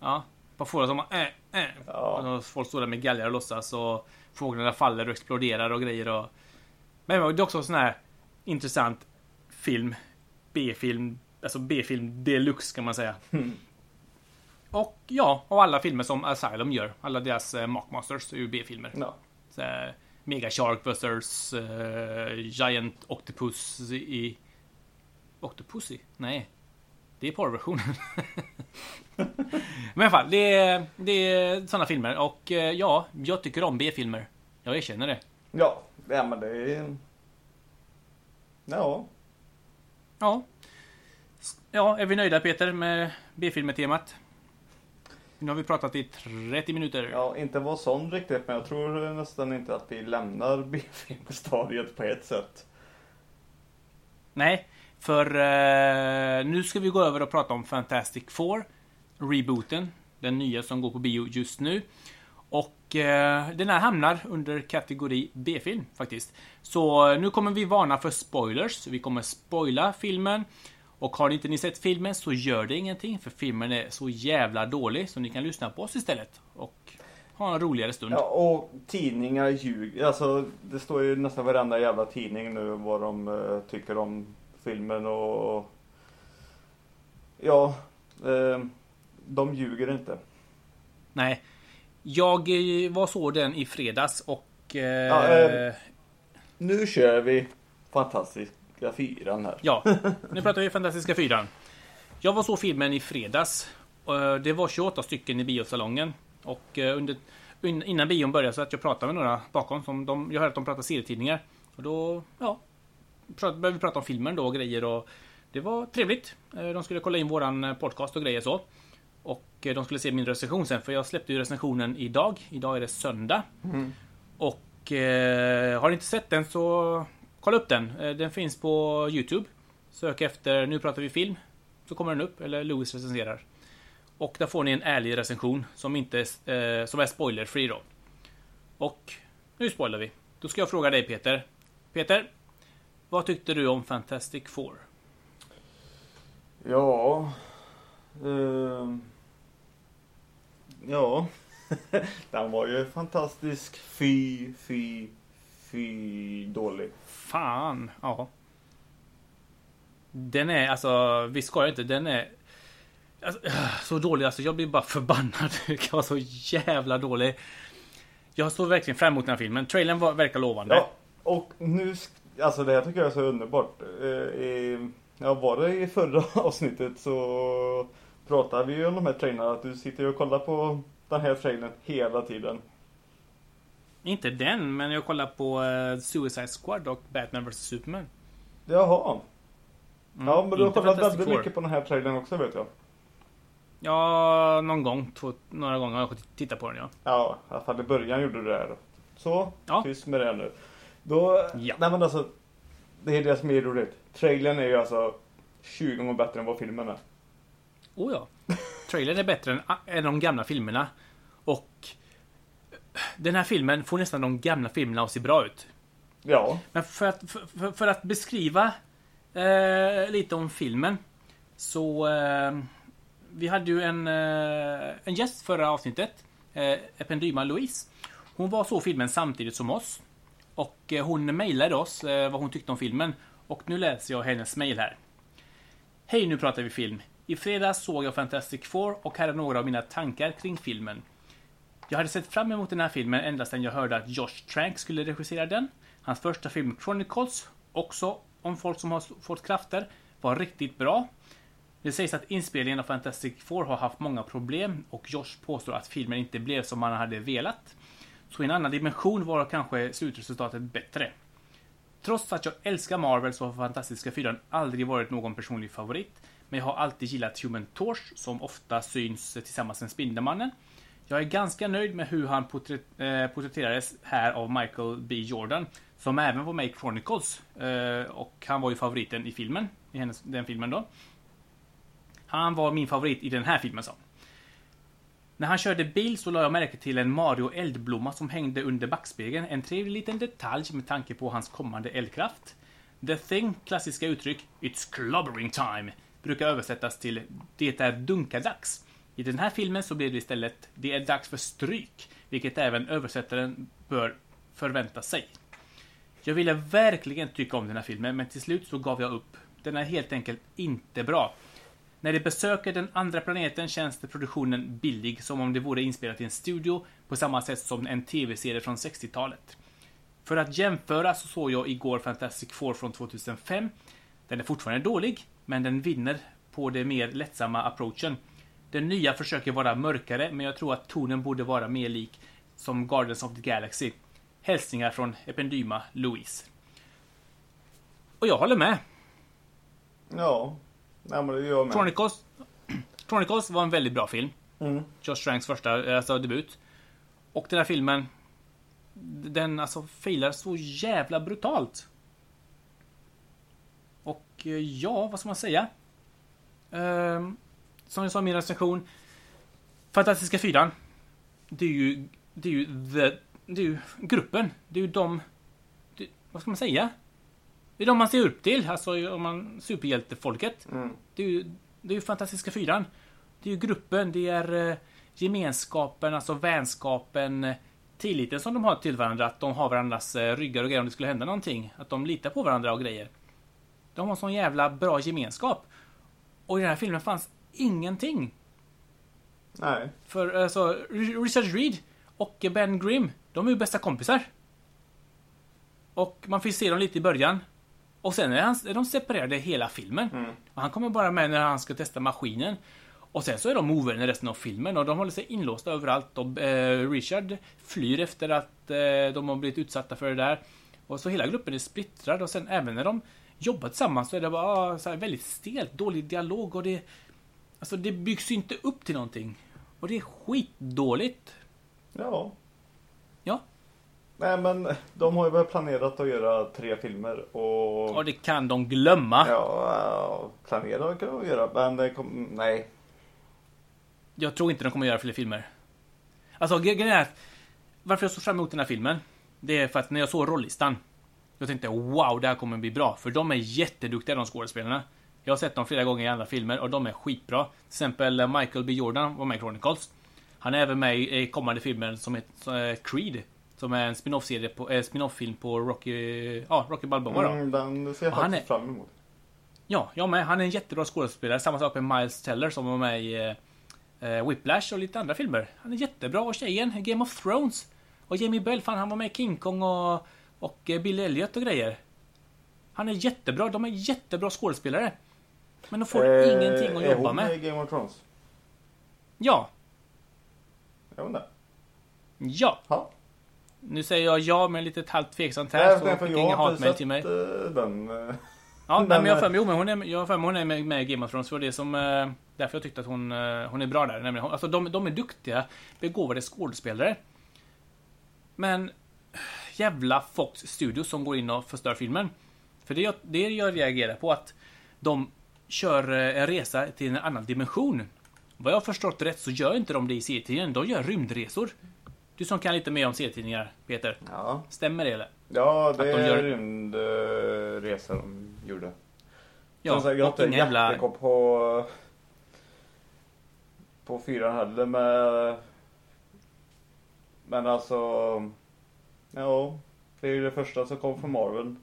Ja, på fåglar som äh, äh. Ja. Och folk står där med galgar och låtsas och fåglarna faller och exploderar och grejer och... Men det är också en sån här intressant film. B-film. Alltså B-film deluxe kan man säga. Mm. Och ja, och alla filmer som Asylum gör. Alla deras eh, Mockmasters är ju B-filmer. Ja. Så, Mega Shark vs eh, Giant Octopus i... Octopussy? Nej. Det är porrversionen. Men i alla fall, det är, det är sådana filmer. Och eh, ja, jag tycker om B-filmer. Jag erkänner det. Ja, ja men det är... Ja. Ja. Ja, är vi nöjda Peter med B-filmer-temat? Nu har vi pratat i 30 minuter. Ja, inte var sån riktigt men jag tror nästan inte att vi lämnar B-filmstadiet på ett sätt. Nej, för eh, nu ska vi gå över och prata om Fantastic Four. Rebooten. Den nya som går på bio just nu. Och eh, den här hamnar under kategori B-film faktiskt. Så eh, nu kommer vi varna för spoilers. Vi kommer spoila filmen. Och har inte ni sett filmen så gör det ingenting. För filmen är så jävla dålig så ni kan lyssna på oss istället. Och ha en roligare stund. Ja, och tidningar ljuger. Alltså, det står ju nästan varenda jävla tidning nu vad de uh, tycker om filmen och... Ja, eh, de ljuger inte. Nej. Jag eh, var så den i fredags och... Eh, Ja, eh, nu kör vi Fantastiska fyran här. Ja, (laughs) nu pratar vi Fantastiska fyran. Jag var så filmen i fredags. Eh, Det var 28 stycken i biosalongen. Och eh, under, in- innan bion började så att jag pratade med några bakom. Som de, jag hörde att de pratade serietidningar. Och då, ja. Började vi prata om filmen då och grejer och det var trevligt. Eh, De skulle kolla in våran eh, podcast och grejer så. Och eh, de skulle se min recension sen för jag släppte ju recensionen idag. Idag är det söndag. Och eh, har ni inte sett den så kolla upp den. Den finns på Youtube. Sök efter Nu pratar vi film. Så kommer den upp, eller Louis recenserar. Och där får ni en ärlig recension som inte eh, som är spoilerfri då. Och nu spoilar vi. Då ska jag fråga dig Peter. Peter, vad tyckte du om Fantastic Four? Ja. ehm, ja. (laughs) Den var ju fantastisk. Fy, fy, fy dålig. Fan, ja. Den är alltså, vi skojar inte, den är alltså, så dålig alltså. Jag blir bara förbannad. Den kan vara så jävla dålig. Jag står verkligen fram emot den här filmen. Trailern var, verkar lovande. Ja, och nu, alltså det här tycker jag är så underbart. Eh, I, ja, var det i förra (laughs) avsnittet så pratade vi ju om de här trailerna. Att du sitter och kollar på den här trailern hela tiden. Inte den, men jag kollar på eh, Suicide Squad och Batman vs Superman. Jaha. Mm, Ja, men du har kollat väldigt mycket på den här trailern också vet jag. Ja, någon gång. Två, några gånger har jag tittat på den ja. Ja, i alla fall i början gjorde du det här. Så, Ja. tyst med det nu. Då, Ja. nej men alltså. Det är det som är roligt. Trailern är ju alltså 20 gånger bättre än vad filmen är. Oh ja. Trailern är bättre än, än de gamla filmerna. Och den här filmen får nästan de gamla filmerna att se bra ut. Ja. Men för att, för, för, att beskriva eh, lite om filmen. Så eh, vi hade ju en, eh, en gäst förra avsnittet. Eh, Ependyma Louise. Hon var så filmen samtidigt som oss. Och eh, hon mejlade oss eh, vad hon tyckte om filmen. Och nu läser jag hennes mejl här. Hej, nu pratar vi film. I fredags såg jag Fantastic Four och här är några av mina tankar kring filmen. Jag hade sett fram emot den här filmen ända sedan jag hörde att Josh Trank skulle regissera den. Hans första film Chronicles, också om folk som har fått krafter, var riktigt bra. Det sägs att inspelningen av Fantastic Four har haft många problem och Josh påstår att filmen inte blev som man hade velat. Så i en annan dimension var kanske slutresultatet bättre. Trots att jag älskar Marvel så har Fantastiska Fyran aldrig varit någon personlig favorit. Men jag har alltid gillat Human Torch som ofta syns tillsammans med Spindelmannen. Jag är ganska nöjd med hur han eh, porträtterades här av Michael B Jordan. Som även var med i Chronicles. Eh, och han var ju favoriten i filmen. I hennes, den filmen då. Han var min favorit i den här filmen så. När han körde bil så la jag märke till en Mario eldblomma som hängde under backspegeln. En trevlig liten detalj med tanke på hans kommande eldkraft. The Thing, klassiska uttryck It's clobbering time, brukar översättas till Det är dunkadags. I den här filmen så blir det istället Det är dags för stryk, vilket även översättaren bör förvänta sig. Jag ville verkligen tycka om den här filmen, men till slut så gav jag upp. Den är helt enkelt inte bra. När de besöker den andra planeten känns det produktionen billig, som om det vore inspelat i en studio, på samma sätt som en TV-serie från 60-talet. För att jämföra så såg jag igår Fantastic Four från 2005. Den är fortfarande dålig, men den vinner på det mer lättsamma approachen. Den nya försöker vara mörkare, men jag tror att tonen borde vara mer lik som Guardians of the Galaxy. Hälsningar från Ependyma Louise. Och jag håller med. Ja. Nej men det gör jag med. Chronicles, (clears throat) Chronicles var en väldigt bra film. Mm. Josh Tranks första alltså, debut. Och den här filmen, den alltså failar så jävla brutalt. Och eh, ja, vad ska man säga? Ehm, som jag sa i min recension. Fantastiska Fyran. Det är ju, det är ju, the, det är ju gruppen. Det är ju de... Det, vad ska man säga? Det är de man ser upp till. Alltså om man superhjältefolket. Mm. Det är ju, det är ju Fantastiska Fyran. Det är ju gruppen, det är eh, gemenskapen, alltså vänskapen, eh, tilliten som de har till varandra. Att de har varandras eh, ryggar och grejer om det skulle hända någonting. Att de litar på varandra och grejer. De har sån jävla bra gemenskap. Och i den här filmen fanns ingenting. Nej. För alltså, Richard Reed och Ben Grimm, de är ju bästa kompisar. Och man får se dem lite i början. Och sen är, han, är de separerade hela filmen. Och han kommer bara med när han ska testa maskinen. Och sen så är de ovänner resten av filmen och de håller sig inlåsta överallt. Och eh, Richard flyr efter att eh, de har blivit utsatta för det där. Och så hela gruppen är splittrad och sen även när de jobbar tillsammans så är det bara ah, så väldigt stelt, dålig dialog och det... Alltså det byggs ju inte upp till någonting. Och det är skitdåligt. Ja. Ja. Nej men de har ju väl planerat att göra tre filmer och... Och det kan de glömma. Ja, ja, planera kan de göra men det kom... nej. Jag tror inte de kommer göra fler filmer. Alltså gre- grejen är att varför jag såg fram emot den här filmen. Det är för att när jag såg rollistan. Jag tänkte wow, det här kommer bli bra. För de är jätteduktiga de skådespelarna. Jag har sett dem flera gånger i andra filmer och de är skitbra. Till exempel eh, Michael B Jordan var med i Chronicles. Han är även med i i kommande filmen som heter eh, Creed. Som är en spin-off-serie på, eh, spin-off-film på Rocky, ja, Rocky Balboa då. Mm, den ser jag Och faktiskt fram emot. Ja, jag med. Han är en jättebra skådespelare. Samma sak med Miles Teller som var med i eh, eh, Whiplash och lite andra filmer. Han är jättebra. Och tjejen, Game of Thrones. Och Jamie Bell, fan han var med i King Kong och, och eh, Bill Elliot och grejer. Han är jättebra. De är jättebra skådespelare. Men de får Eh, ingenting att är jobba hon med. i Game of Thrones? Ja, Är hon det? ja. Ja. Nu säger jag ja med lite halvt tveksamt här. Nej, så jag inga hatmejl till mig. eh, den. Ja, Men, nej, men jag har för (laughs) mig, jo, men hon är, jag för mig hon är med, med i Game of Thrones. Det var det som, eh, därför jag tyckte att hon, eh, hon är bra där. Nämligen, alltså, de, de är duktiga, begåvade skådespelare. Men jävla Fox Studios som går in och förstör filmen. För det, jag- det jag reagerar på att de kör en resa till en annan dimension. Vad jag har förstått rätt så gör inte de det i serietidningen. De gör rymdresor. Du som kan lite mer om serietidningar, Peter. Ja. Stämmer det eller? Ja, det Att de är gör- rymdresa de gjorde. Ja, Som sagt, jag och inga jävla... på på fyran heller med men alltså ja det är ju det första som kom från Marvel.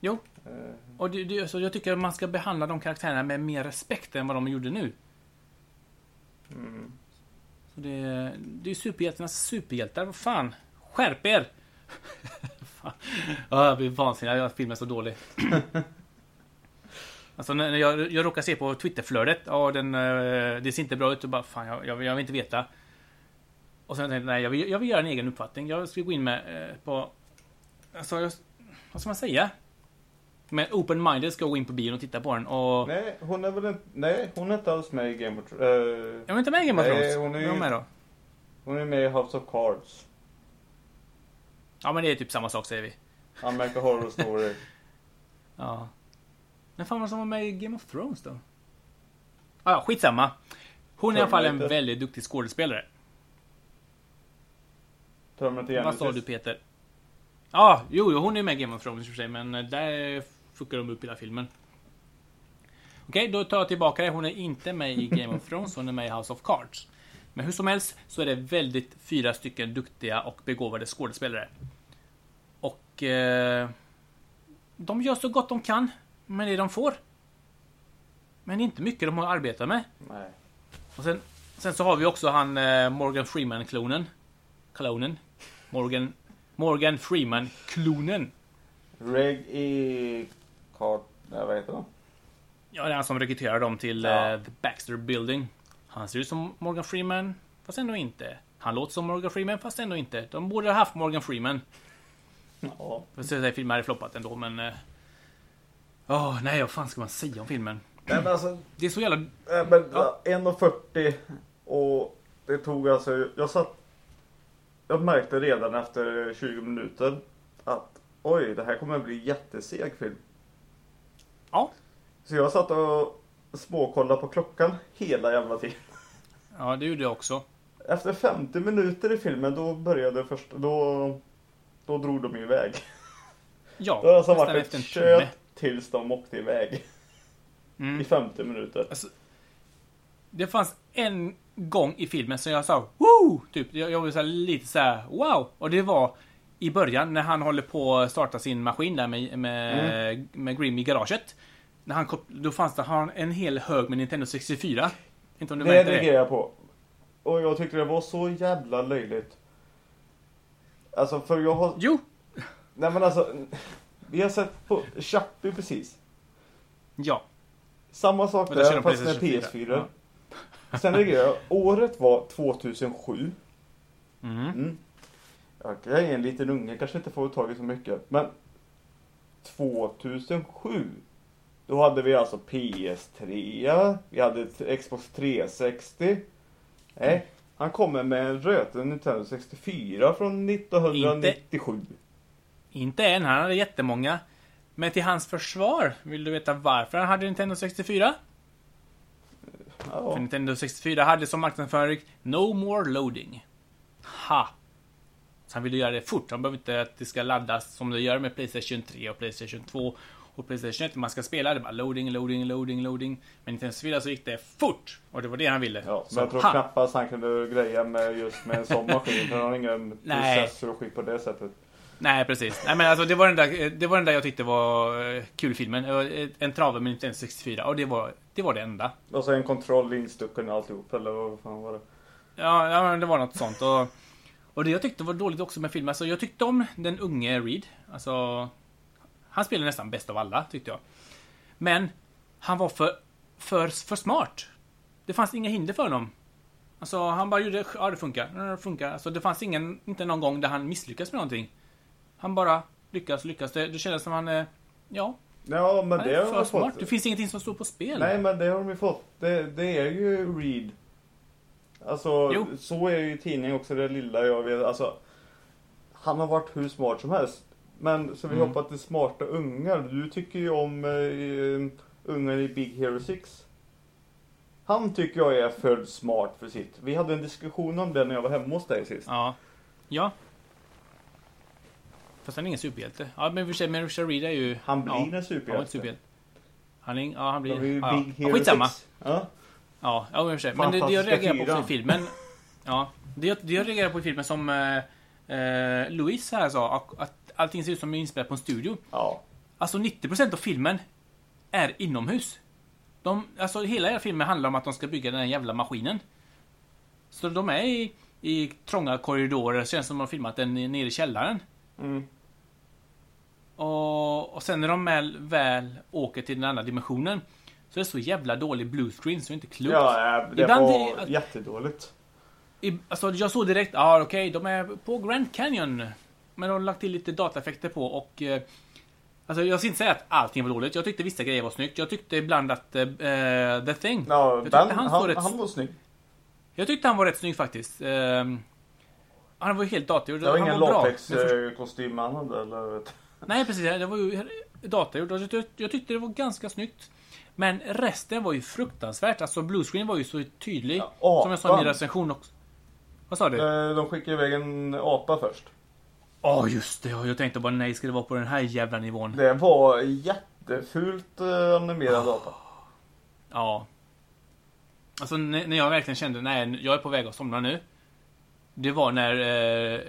Jo, Eh, Och det, det, så jag tycker att man ska behandla de karaktärerna med mer respekt än vad de gjorde nu. Mm. Så det, det är superhjältarnas superhjältar. Vad fan? Skärp er! (laughs) fan. Ja, jag blir vansinnig. Jag filmen är så dålig. (laughs) alltså när jag, jag råkar se på Twitterflödet. Ja, den, eh, det ser inte bra ut. Och bara, fan, jag, jag, jag vill inte veta. Och sen tänkte jag, nej, jag vill, jag vill göra en egen uppfattning. Jag ska gå in med eh, på... Alltså, jag, vad ska man säga? Med open-minded ska gå in på bion och titta på den. Och... Nej, hon är väl inte, nej hon är inte alls med i Game of Thrones. Eh, Jag vill inte med i Game of Nej, Thrones. hon är ju- är med då? hon är med i House of Cards. Ja, men det är typ samma sak säger vi. American Horror Story. Ja. Men (laughs) fan var som var med i Game of Thrones då? Ah, ja, skitsamma. Hon är i alla fall en väldigt duktig skådespelare. Terminator Vad sa du. Peter? Ja, ah, jo, jo, hon är med i Game of Thrones i och för sig, men eh, där fuckar de upp hela filmen. Okej, då tar jag tillbaka det. Hon är inte med i Game of Thrones, hon är med i House of Cards. Men hur som helst så är det väldigt fyra stycken duktiga och begåvade skådespelare. Och eh, de gör så gott de kan med det de får. Men inte mycket de har att arbeta med. Nej. Och sen, sen så har vi också han eh, Morgan Freeman-klonen. Klonen. Morgan, Morgan Freeman-klonen. Reg E. Nej, vad heter han? Ja, det är han som rekryterar dem till Ja. eh, The Baxter Building. Han ser ut som Morgan Freeman, fast ändå inte. Han låter som Morgan Freeman, fast ändå inte. De borde ha haft Morgan Freeman. Ja. Fast filmen hade floppat ändå, men... eh, Åh, nej, vad fan ska man säga om filmen? Men alltså, Det är så jävla... äh, men, Ja. 1.40 och det tog alltså, jag satt, jag märkte redan efter 20 minuter att oj, det här kommer att bli jätteseg film. Ja. Så jag satt och småkollade på klockan hela jävla tiden. Ja, det gjorde jag också. Efter 50 minuter i filmen då började först, då, då drog de iväg. Ja, Det har alltså varit ett kött tills de åkte iväg. Mm. I 50 minuter. Alltså, det fanns en gång i filmen som jag sa Woo! Typ, jag, jag var så här, lite så här wow! Och det var i början när han håller på att starta sin maskin där med, med, med Grim i garaget. När han, då fanns det han en hel hög med Nintendo 64. Inte om du Det det? jag på. Och jag tyckte det var så jävla löjligt. Alltså för jag har, Jo! Nej men alltså. Vi har sett på Chappie precis. Ja. Samma sak där där fast med PlayStation PS4. 4. Sen reagerar jag. Året var 2007. Mm. Mm. Jag är en liten unge, kanske inte får tag i så mycket. Men 2007. Då hade vi alltså PS3. Vi hade Xbox 360. Nej, han kommer med en röten Nintendo 64 från 1997. Inte en, han hade jättemånga. Men till hans försvar, vill du veta varför han hade Nintendo 64? För Ja. Nintendo 64 hade som marknadsföring No more loading. Ha! Så han ville göra det fort. Han behöver inte att det ska laddas som det gör med Playstation 3 och Playstation 2 och Playstation 1. Man ska spela det bara loading, loading, loading, loading. Men Nintendo 64 så gick det fort. Och det var det han ville. Ja, men jag tror ha! knappast han kunde greja med just med en sån maskin. För han har ingen (laughs) Nej. processor och skit på det sättet. Nej, precis. Nej, men alltså, det, var den där, det var den där jag tyckte var eh, kul filmen. Eh, En trave med Nintendo 64. Och det var det, var det enda. Och så en kontroll instucken alltihop. Eller vad fan var det? Ja, ja det var något sånt. Och, och det jag tyckte var dåligt också med filmen, alltså jag tyckte om den unge Reed. Alltså, han spelade nästan bäst av alla, tyckte jag. Men, han var för, för, för smart. Det fanns inga hinder för honom. Alltså, han bara gjorde, ja det funkar, det funkar. Alltså, det fanns ingen, inte någon gång där han misslyckades med någonting. Han bara lyckas, lyckas. Det, det kändes som han, eh, ja, Ja, men det har för de smart. fått. Det finns ingenting som står på spel. Nej, men det har de ju fått. Det, det är ju Reed. Alltså, Jo. så är ju i tidningen också det lilla jag vet. Alltså, han har varit hur smart som helst. Men så vi Mm. hoppar till smarta ungar. Du tycker ju om eh, ungar i Big Hero 6. Han tycker jag är för smart för sitt. Vi hade en diskussion om det när jag var hemma hos dig sist. Ja. Ja. Fast han är ingen superhjälte. Ja, men för sig, men Richard Reed är ju... Han blir ja, en Han var inte superhjälte. superhjälte. Han är, ja, han blir... Då blir ja, Big ja. Hero Skitsamma. 6. Ja. Ja, ja, i och för sig. Men det, det jag reagerar på i filmen... Ja. Det, det jag reagerar på i filmen som eh, eh, Louise här sa, att- att allting ser ut som inspelat på en studio. ja. Alltså 90% av filmen är inomhus. De, alltså hela filmen handlar om att de ska bygga den här jävla maskinen. Så de är i, i trånga korridorer, det känns som de har filmat den nere i källaren. Mm. Och, och sen när de väl, väl åker till den andra dimensionen så är det så jävla dålig bluescreen så det är inte klokt. Ja, äh, det Ibland var är- jättedåligt. I, alltså jag såg direkt, ja ah, okej, de är på Grand Canyon. Men de har lagt till lite dataeffekter på och... Eh, alltså jag ska inte säga att allting var dåligt. Jag tyckte vissa grejer var snyggt. Jag tyckte ibland att eh, The Thing... Ja, jag tyckte den, han, han, var rätt, han var snygg. Jag tyckte han var rätt snygg faktiskt. Eh, han var ju helt datorgjord. Det var han ingen latexkostym han hade eller? Nej precis, det var ju datorgjort. Och Jag, jag tyckte det var ganska snyggt. Men resten var ju fruktansvärt. Alltså bluescreen var ju så tydlig. Ja, som jag sa i min recension också. Vad sa du? Ja, Eh, De skickade iväg en apa först. just det. Ja, Jag tänkte bara nej, ska det vara på den här jävla nivån? Det var jättefult eh, animerad apa. Ja. Alltså när jag verkligen kände, nej, jag är på väg att somna nu. Det var när, eh,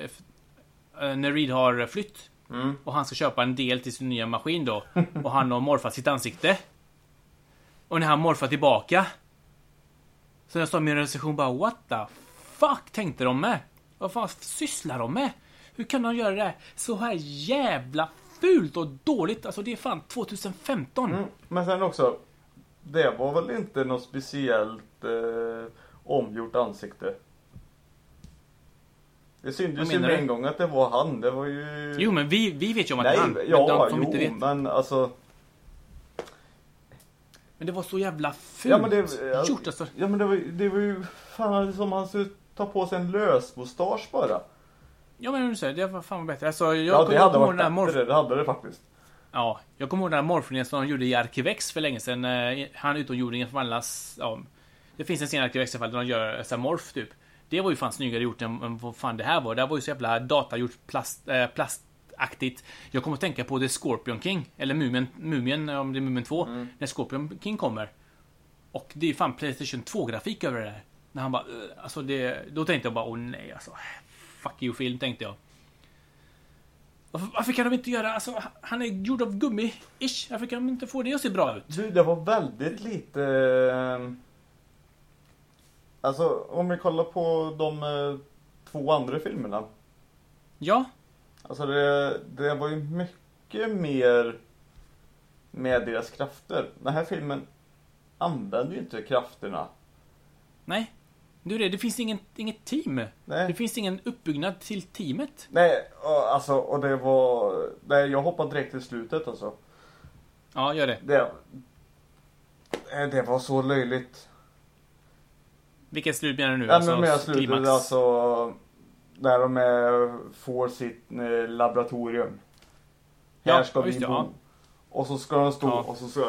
eh, när Reed har flytt. Mm. Och han ska köpa en del till sin nya maskin då. Och han har morfat sitt ansikte. Och när han morfar tillbaka. Så jag sa min recension bara What the fuck tänkte de med? Vad fan sysslar de med? Hur kan de göra det här så här jävla fult och dåligt? Alltså det är fan 2015. Mm. Men sen också. Det var väl inte något speciellt eh, omgjort ansikte. Det syntes ju med en gång att det var han. Det var ju... Jo men vi, vi vet ju om att Nej, det är han. Men ja, de som jo, inte vet. men alltså. Men det var så jävla fult Ja men det, gjort alltså. ja, men det, var, det var ju fan som han skulle ta på sig en lösmustasch bara. Ja men du säger, det var fan bättre. Alltså, jag Ja, det hade varit bättre. morf- Det hade det faktiskt. Ja, jag kommer ihåg den här morfningen som de gjorde i Arkivex för länge sedan. Eh, Han utomjordingen förvandlas... Ja, det finns en scen i Arkivex i alla fall där de gör så här morf typ. Det var ju fan snyggare gjort än, vad fan det här var. Det här var ju så jävla datagjort plast, eh, plastaktigt. Jag kommer att tänka på The Scorpion King. Eller Mumien, Mumien om det är Mumien 2. Mm. När Scorpion King kommer. Och det är fan Playstation 2-grafik över det där. När han bara... Alltså det... Då tänkte jag bara åh nej alltså. Fuck you film tänkte jag. Varför, varför kan de inte göra... Alltså han är gjord av gummi-ish. Varför kan de inte få det att se bra ut? Du, det var väldigt lite... eh, Alltså om vi kollar på de eh, två andra filmerna. Ja. Alltså det, det var ju mycket mer med deras krafter. Den här filmen använder ju inte krafterna. Nej. Du det, det finns ingen, inget team. Nej. Det finns ingen uppbyggnad till teamet. Nej, och, alltså och det var... Nej, jag hoppade direkt till slutet alltså. Ja, gör det. Det, eh, det var så löjligt. Vilket slut menar du nu? Ja, men med slutet klimax. alltså. När de är, får sitt eh, laboratorium. Ja, Här ska vi bo. ja. Och så ska de stå Ja. och så ska,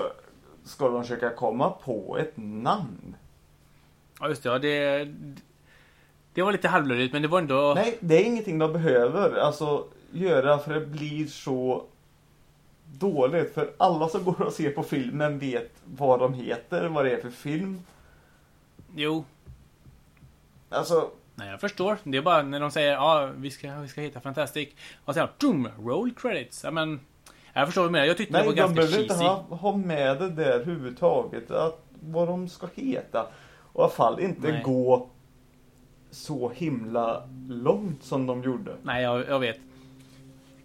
ska de försöka komma på ett namn. Ja, just det. Ja, det, det var lite halvlöjligt, men det var ändå... Nej, det är ingenting de behöver alltså göra för det blir så dåligt. För alla som går och ser på filmen vet vad de heter, vad det är för film. Jo, Alltså, nej jag förstår. Det är bara när de säger ja, vi ska, vi ska hitta Fantastic. Och sen, boom, roll credits. Ja, men... Jag förstår vad du menar. Jag tyckte nej det var de ganska behöver inte cheesy. ha, ha med det där överhuvudtaget. Att, vad de ska heta. Och i alla fall inte Nej. gå så himla långt som de gjorde. Nej, jag, jag vet.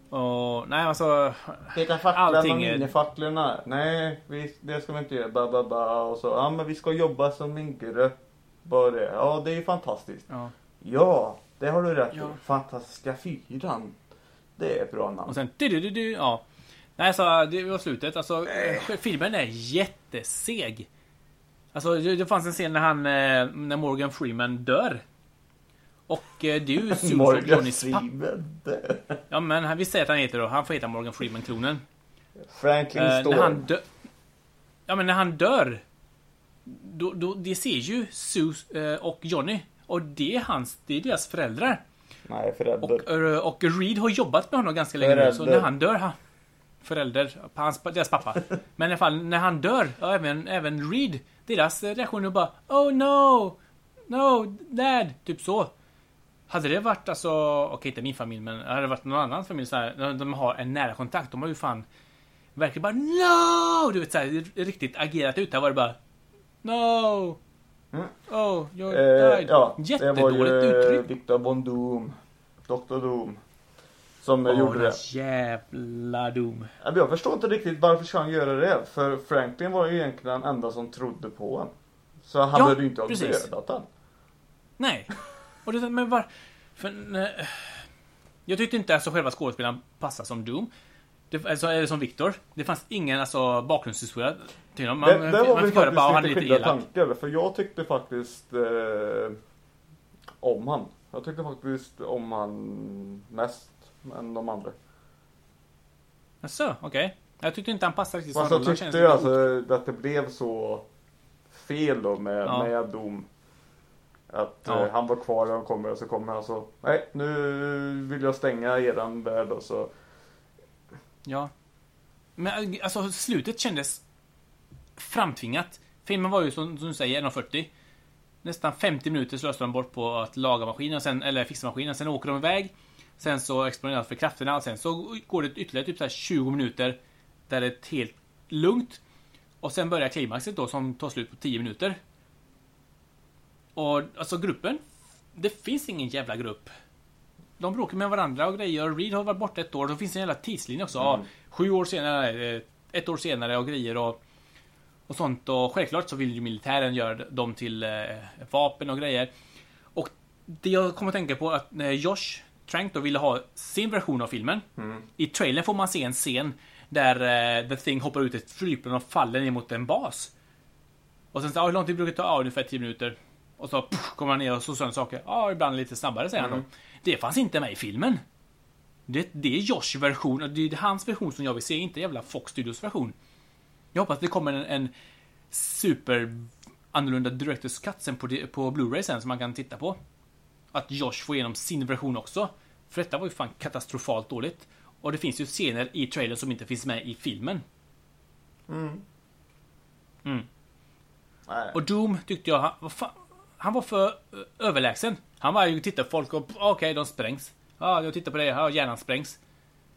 Och, nej, alltså... Peka facklorna och Allting är- minifacklorna. Nej, vi, det ska vi inte göra. Ba, ba, ba. Och så, ja men vi ska jobba som en grupp. Bara det. Ja, det är ju fantastiskt. Ja. Ja, det har du rätt i. Ja. Fantastiska fyran. Det är ett bra namn. Och sen du, du, du, ja. Nej, så det var slutet. Alltså, eh, filmen är jätteseg. Alltså, det, det fanns en scen när han, eh, när Morgan Freeman dör. Och eh, det är ju Morgan Johnnys. Freeman. Ja, men han- vi säger att han heter då. Han får heta Morgan Freeman-klonen. Franklin Eh, Storm. när han dör... Ja, men när han dör. Då, då, det ser ju eh, och Johnny. Och det är hans, det är deras föräldrar. Nej, förälder. Och, eh, och Reed har jobbat med honom ganska länge nu, så Förälder. när han dör... Han, förälder, hans, deras pappa. (laughs) Men i alla fall, när han dör, och även, även Reed, deras reaktion är bara Oh no! No, dad! Typ så. Hade det varit alltså, okej inte min familj, men hade det varit någon annan familj så här, de har en nära kontakt, de har ju fan verkligen bara No! Du vet såhär, riktigt agerat ut. Där var det bara No! Mm. Oh, you're Eh, died. ja, det var Jättedåligt ju uttryck. Victor Von Doom. Dr. Doom. Som Åh, gjorde det. jävla men Jag förstår inte riktigt varför han göra det. För Franklin var ju egentligen den enda som trodde på honom. Så han Ja, behövde ju inte ha dödat honom. Nej. (laughs) Och det, men var... För, nej, jag tyckte inte alltså själva skådespelaren passade som Doom. Det, alltså, eller som Victor. Det fanns ingen alltså, bakgrundshistoria till honom. Man, Det, det var man fick höra bara han är lite elak. tankar. För jag tyckte faktiskt eh, om han. Jag tyckte faktiskt om han mest än de andra. Jaså, okej. Jag tyckte inte han passade riktigt Fast som jag rollen. tyckte ju alltså att det blev så fel då med, Ja. med Dom. Att Ja. eh, han var kvar och kommer och så kommer han så Nej nu vill jag stänga eran värld och så Ja. Men äh, alltså slutet kändes framtvingat. Filmen var ju som, som du säger 1.40. Nästan 50 minuter slösade de bort på att laga maskinen, sen, eller fixa maskinen. Sen åker de iväg. Sen så exponeras de för krafterna sen så går det ytterligare typ så här 20 minuter där det är helt lugnt. Och sen börjar klimaxet då som tar slut på 10 minuter. Och alltså gruppen, det finns ingen jävla grupp. De bråkar med varandra och grejer. Reed har varit borta ett år. Då finns det en jävla tidslinje också. Ja, sju år senare, eh, ett år senare och grejer och, och sånt. Och självklart så vill ju militären göra dem till eh, vapen och grejer. Och det jag kommer att tänka på att när Josh Trank då ville ha sin version av filmen. I trailern får man se en scen där eh, The Thing hoppar ut ett flygplan och faller ner mot en bas. Och sen så, ah, hur lång tid brukar det ta? Ja, ungefär 10 minuter. Och så puff, kommer han ner och så sönder saker. Ja, ibland lite snabbare säger han då. Det fanns inte med i filmen. Det, det är Josh version, och det är hans version som jag vill se, inte jävla Fox Studios version. Jag hoppas det kommer en, en super annorlunda Directors Cut sen på, på Blu-ray sen som man kan titta på. Att Josh får igenom sin version också. För detta var ju fan katastrofalt dåligt. Och det finns ju scener i trailern som inte finns med i filmen. Nej. Och Doom tyckte jag, vad fan, han var för överlägsen. Han var ju tittade på folk och okej, de sprängs. Ja, jag tittar på det, ja, hjärnan sprängs.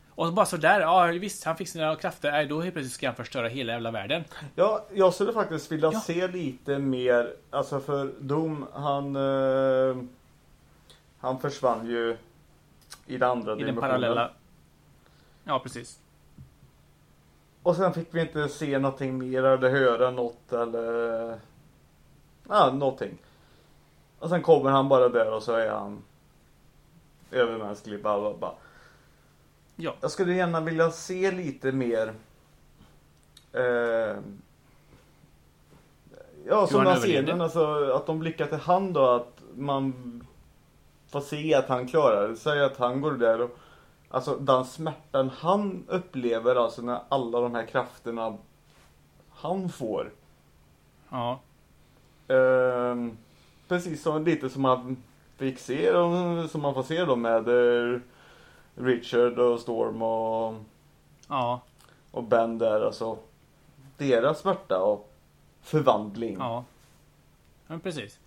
Och så bara sådär, ja visst, han fick sina krafter. Nej, då helt plötsligt ska han förstöra hela jävla världen. Ja, jag skulle faktiskt vilja Ja. se lite mer, alltså för Dom, han eh, Han försvann ju i den andra I den dimensionen. parallella... Ja, precis. Och sen fick vi inte se någonting mer eller höra något eller... Ja, någonting. Och sen kommer han bara där och så är han övermänsklig. Bara, bara, bara. Ja. Jag skulle gärna vilja se lite mer eh, Ja, som den scenen, alltså att de blickar till han då, att man får se att han klarar. Säg att han går där och Alltså den smärtan han upplever alltså när alla de här krafterna han får. Ja. Ehm, precis som lite som man fick se, som man får se då med eh, Richard och Storm och, Ja. och Ben där alltså. Deras smärta och förvandling. Ja. Ja, precis.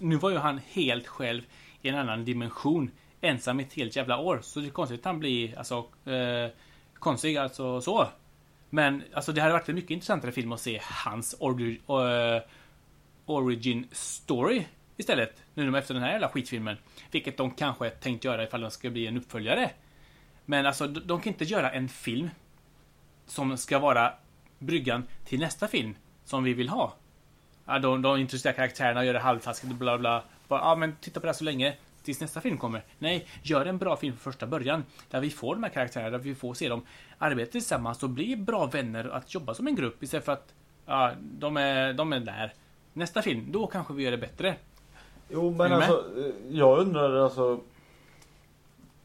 Nu var ju han helt själv i en annan dimension. Ensam ett helt jävla år. Så det är konstigt att han blir alltså eh, konstig, alltså så. Men alltså det hade varit en mycket intressantare film att se hans orgi, eh, origin story istället. Nu efter den här jävla skitfilmen. Vilket de kanske tänkt göra ifall de ska bli en uppföljare. Men alltså de, de kan inte göra en film som ska vara bryggan till nästa film som vi vill ha. Ja, de, de introducerar karaktärerna och gör det halvtaskigt och bla bla. Bara, ja, men titta på det här så länge tills nästa film kommer. Nej, gör en bra film från första början. Där vi får de här karaktärerna, där vi får se dem arbeta tillsammans och bli bra vänner och att jobba som en grupp istället för att ja, de, är, de är där. Nästa film, då kanske vi gör det bättre. Jo men alltså, eh, jag undrar alltså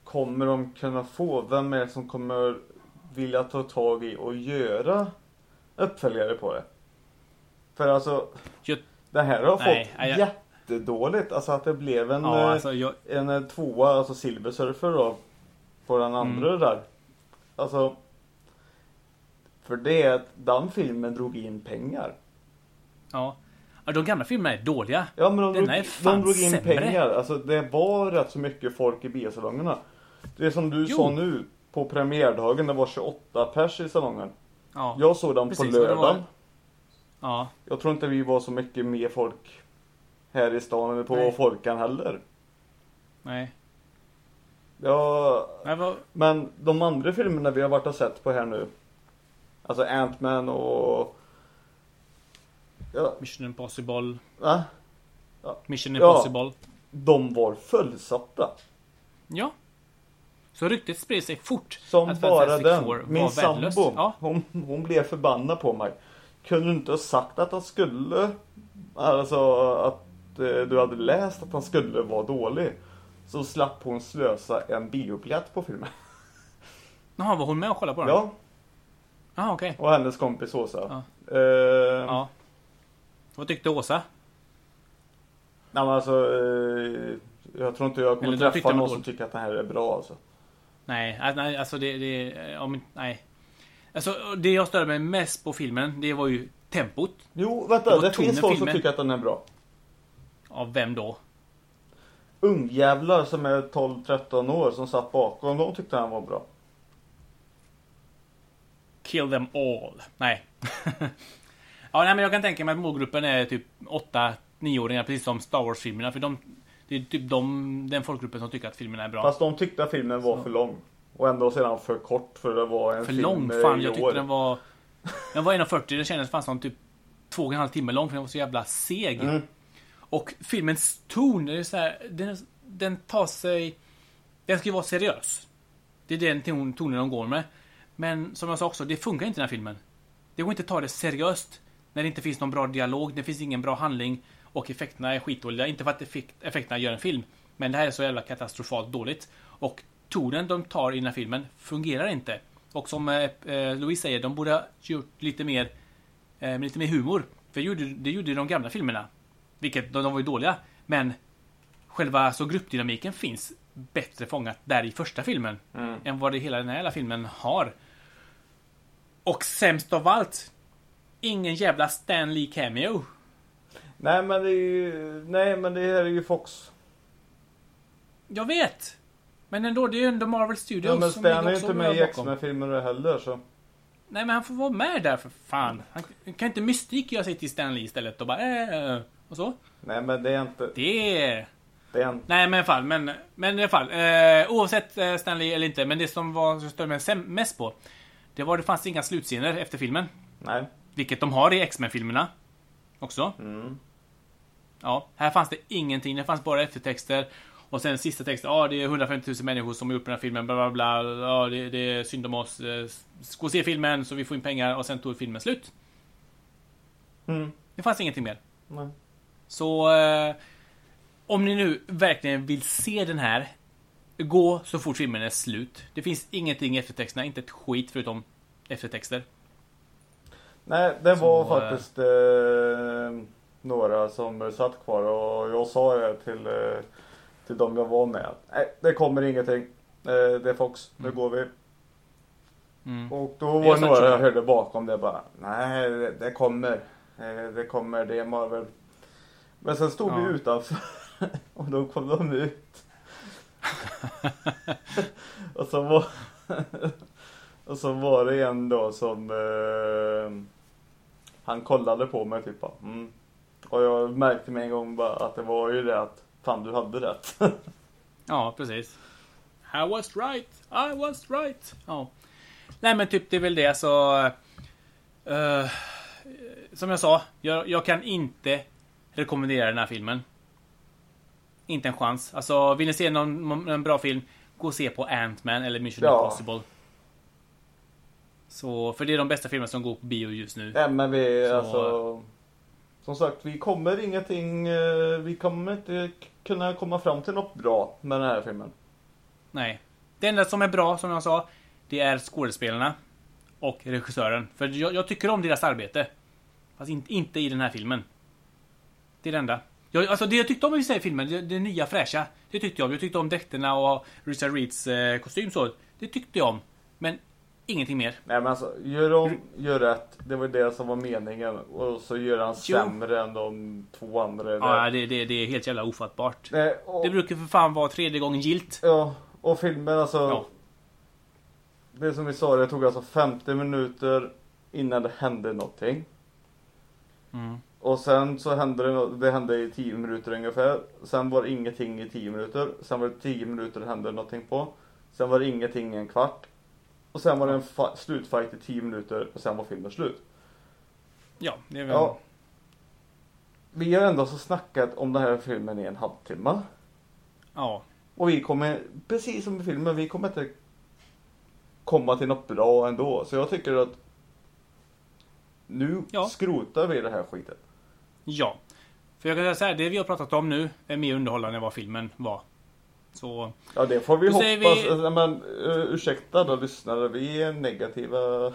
Kommer de kunna få, vem är det som kommer vilja ta tag i och göra uppföljare på det? För alltså, Jag- det här har Nej, fått jag- jättedåligt. Alltså att det blev en, Ja, eh, alltså, jag, en eh, tvåa, alltså Silver Surfer då. På den andra Mm. där. Alltså. För det är att den filmen drog in pengar. ja. Ja. De gamla filmerna är dåliga. Ja men de Denna drog, är fan de drog in sämre. pengar. Alltså det var rätt så mycket folk i biosalongerna. Det är som du Jo. sa nu. På premiärdagen, det var 28 pers i salongen. Ja. Jag såg den Precis, på lördagen. var- ja. Jag tror inte vi var så mycket mer folk här i stan eller på Nej. Folkan heller. Nej. Ja, Nej, vad, men de andra filmerna vi har varit och sett på här nu. Alltså Ant-Man och... Ja, Mission Impossible. va? Mission Ja. Impossible. De var fullsatta. Ja. Så ryktet spred sig fort. Som att bara den. Min sambo, Ja. hon, hon blev förbannad på mig. Kunde du inte ha sagt att han skulle, alltså att eh, du hade läst att han skulle vara dålig. Så slapp hon slösa en biobiljett på filmen. (laughs) Jaha, var hon med och kollade på den? Ja, Jaha, okej. och hennes kompis Åsa. Ja. Eh, Ja. Vad tyckte Åsa? Nej men alltså, eh, jag tror inte jag kommer Eller träffa det någon som tycker att det här är bra alltså. Nej, alltså det... det om, nej. Alltså, det jag störde mig mest på filmen, det var ju tempot. Jo, Det vänta, det, tonen finns folk som tycker att den är bra. Av vem då? Ungjävlar som är 12-13 år som satt bakom, de tyckte han var bra. Kill them all. Nej. (laughs) ja, nej, men jag kan tänka mig att målgruppen är typ 8-9-åringar, precis som Star Wars-filmerna. För de, det är typ de, den folkgruppen som tycker att filmerna är bra. Fast de tyckte att filmen var Så. för lång. Och ändå sedan för kort för det var en för film lång. Fan, jag år. tyckte den var... Den var 1.40, den kändes fan som typ två och en halv timme lång för den var så jävla seg. Mm. Och filmens ton, det är så här, den, den tar sig... Den ska ju vara seriös. Det är den ton, tonen de går med. Men som jag sa också, det funkar inte i den här filmen. Det går inte att ta det seriöst när det inte finns någon bra dialog, det finns ingen bra handling och effekterna är skitdåliga. Inte för att effekt, effekterna gör en film, men det här är så jävla katastrofalt dåligt. Och tonen de tar i den här filmen fungerar inte. Och som eh, eh, Louise säger, de borde ha gjort lite mer, eh, med lite mer humor. För det gjorde, det gjorde de gamla filmerna. Vilket, de, de var ju dåliga. Men själva så gruppdynamiken finns bättre fångat där i första filmen. Mm. Än vad det hela den här hela filmen har. Och sämst av allt. Ingen jävla Stan Lee cameo. Nej men det är ju, nej men det här är ju Fox. Jag vet! Men ändå, det är ju ändå Marvel Studios Ja, men som är ju inte med i. X-Men-filmerna heller så. Nej men han får vara med där för fan. Han kan inte Mystik göra sig till Stan Lee istället och bara äh, och så. Nej men det är inte. Det är... Det är en... Nej men i alla fall, men, men i alla fall. Eh, oavsett eh, Stanley eller inte, men det som var så störde mig mest på. Det var det fanns inga slutscener efter filmen. Nej. Vilket de har i X-Men-filmerna. Också. Mm. Ja, här fanns det ingenting. Det fanns bara eftertexter. Och sen sista texten. Ja, det är 150 000 människor som har gjort den här filmen. Bla, bla, bla. Ja, det, det är synd om oss. Eh, Gå se filmen så vi får in pengar. Och sen tog filmen slut. Mm. Det fanns ingenting mer. Nej. Så eh, om ni nu verkligen vill se den här. Gå så fort filmen är slut. Det finns ingenting i eftertexterna. Inte ett skit förutom eftertexter. Nej, det var Så, eh, faktiskt eh, några som satt kvar och jag sa det till, eh, till dem jag var med. Nej, det kommer ingenting. Eh, det är Fox, nu går vi. Mm. Och då var det några jag hörde bakom det bara. Nej, det, det kommer. Eh, det kommer, det är Marvel. Men sen stod Ja. vi utanför (laughs) och då kom de ut. (laughs) och så var (laughs) Och så var det en då som eh, Han kollade på mig typ bara, mm. Och jag märkte med en gång bara att det var ju det att Fan du hade rätt. (laughs) Ja, precis. I was right. I was right. Ja. Nej, men typ det är väl det så. eh, som jag sa, jag, jag kan inte rekommendera den här filmen. Inte en chans. Alltså, vill ni se någon, en bra film, gå och se på Ant-Man eller Mission Ja. Impossible. Så, för det är de bästa filmerna som går på bio just nu. Nej men vi Så- alltså Som sagt vi kommer ingenting eh, Vi kommer inte kunna komma fram till något bra med den här filmen. Nej. Det enda som är bra, som jag sa, det är skådespelarna och regissören. För jag, jag tycker om deras arbete. Fast inte, inte i den här filmen. Det är det enda. Jag, alltså det jag tyckte om i filmen, det, det nya fräscha. Det tyckte jag om. Jag tyckte om dräkterna och Richard Reeds eh, kostym så. Det tyckte jag om. Men ingenting mer. Nej men alltså gör om, gör rätt. Det var det som var meningen. Och så gör han Jo. sämre än de två andra. Ja, det, det, det är helt jävla ofattbart. Nej, och, Det brukar för fan vara tredje gången gilt. ja, och filmen alltså. Ja. Det som vi sa, det tog alltså 50 minuter innan det hände någonting. Mm. Och sen så hände det, det hände i 10 minuter ungefär. Sen var det ingenting i 10 minuter. Sen var det 10 minuter det hände någonting på. Sen var det ingenting i en kvart. Och sen var det en slutfight i 10 minuter och sen var filmen slut. Ja, det är väl... Ja. Vi har ändå så snackat om den här filmen i en halvtimme. ja. Och vi kommer, precis som i filmen, vi kommer inte komma till något bra ändå. Så jag tycker att nu Ja. skrotar vi det här skiten. Ja. För jag kan säga så här, det vi har pratat om nu är mer underhållande än vad filmen var. Så, Ja det får vi hoppas. vi- Men uh, ursäkta då lyssnare, vi är negativa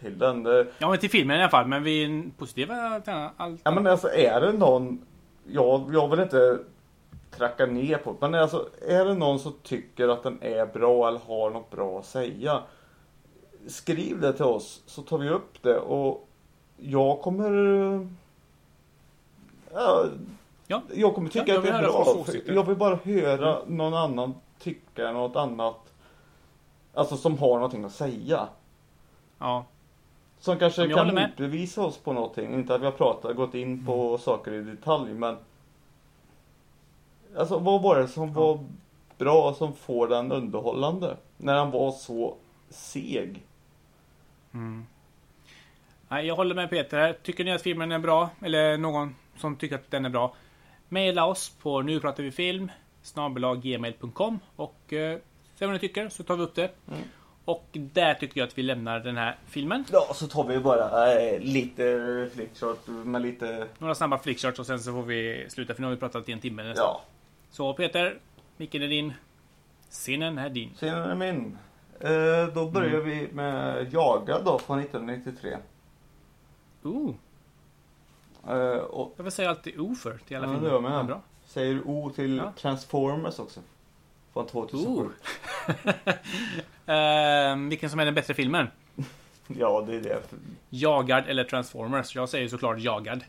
till den. Eh, ja men till filmen i alla fall, men vi är positiva till allt. Ja men alltså är det någon, jag, jag vill inte tracka ner på men alltså är det någon som tycker att den är bra eller har något bra att säga. Skriv det till oss så tar vi upp det och jag kommer ja, Ja. Jag kommer tycka Ja, jag att det är bra. Mm. Jag vill bara höra någon annan tycka något annat. Alltså som har någonting att säga. Ja. Som kanske Jag kan motbevisa oss på någonting. Inte att vi har pratat, gått in på Mm. saker i detalj men Alltså vad var det som var bra som får den underhållande? När han var så seg. Mm. Nej, jag håller med Peter här. Tycker ni att filmen är bra, eller någon som tycker att den är bra, maila oss på nu pratar vi film gmail.com och eh, se vad ni tycker så tar vi upp det. Mm. Och där tycker jag att vi lämnar den här filmen. Ja så tar vi bara eh, lite flickshot med lite Några snabba flickshots och sen så får vi sluta för nu har vi pratat i en timme nästan. Ja, Så Peter, micken är din. Scenen är din. scenen är min. Eh, då börjar Mm. vi med Jaga då från 1993. Ooh, Eh, och jag vill säga alltid O för till alla Ja, filmer. det jag med. Bra. säger O till Ja. Transformers också. Från 2007. (laughs) Ehm, vilken som är den bättre filmen? (laughs) Ja det är det. Jagad eller Transformers? Jag säger såklart Jagad.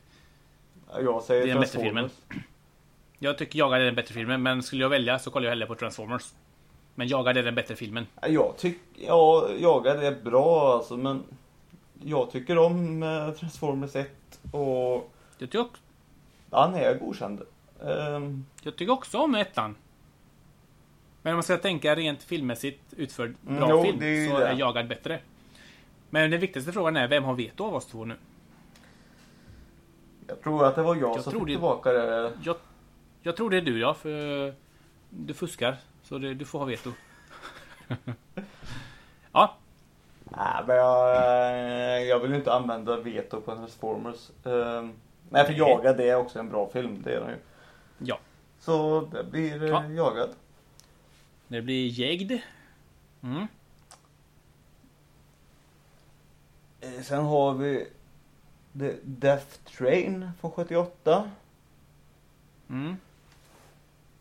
Jag säger Det är den bättre Transformers. Jag tycker Jagad är den bättre filmen, men skulle jag välja så kollar jag hellre på Transformers. Men Jagad är den bättre filmen. Jag tycker, ja, Jaga det är bra alltså men jag tycker om eh, Transformers 1 och Jag tycker också... han är godkänd. Ehm, Jag tycker också om ettan. Men om man ska tänka rent filmmässigt utförd Mm, bra jo, film ju så det. är Jagad bättre. Men den viktigaste frågan är, vem har veto av oss två nu? jag tror att det var jag, Jag som tror fick det- tillbaka det. Jag, jag tror det är du ja, för du fuskar. Så det, du får ha veto. (laughs) ja, Nej, men jag, eh, jag vill ju inte använda veto på Transformers. Nej, för. Jagad är också en bra film. Det är den ju. ja. Så det blir eh, Ja. Jagad. Det blir jägd. Mm. Eh, Sen har vi The Death Train från 78. Mm.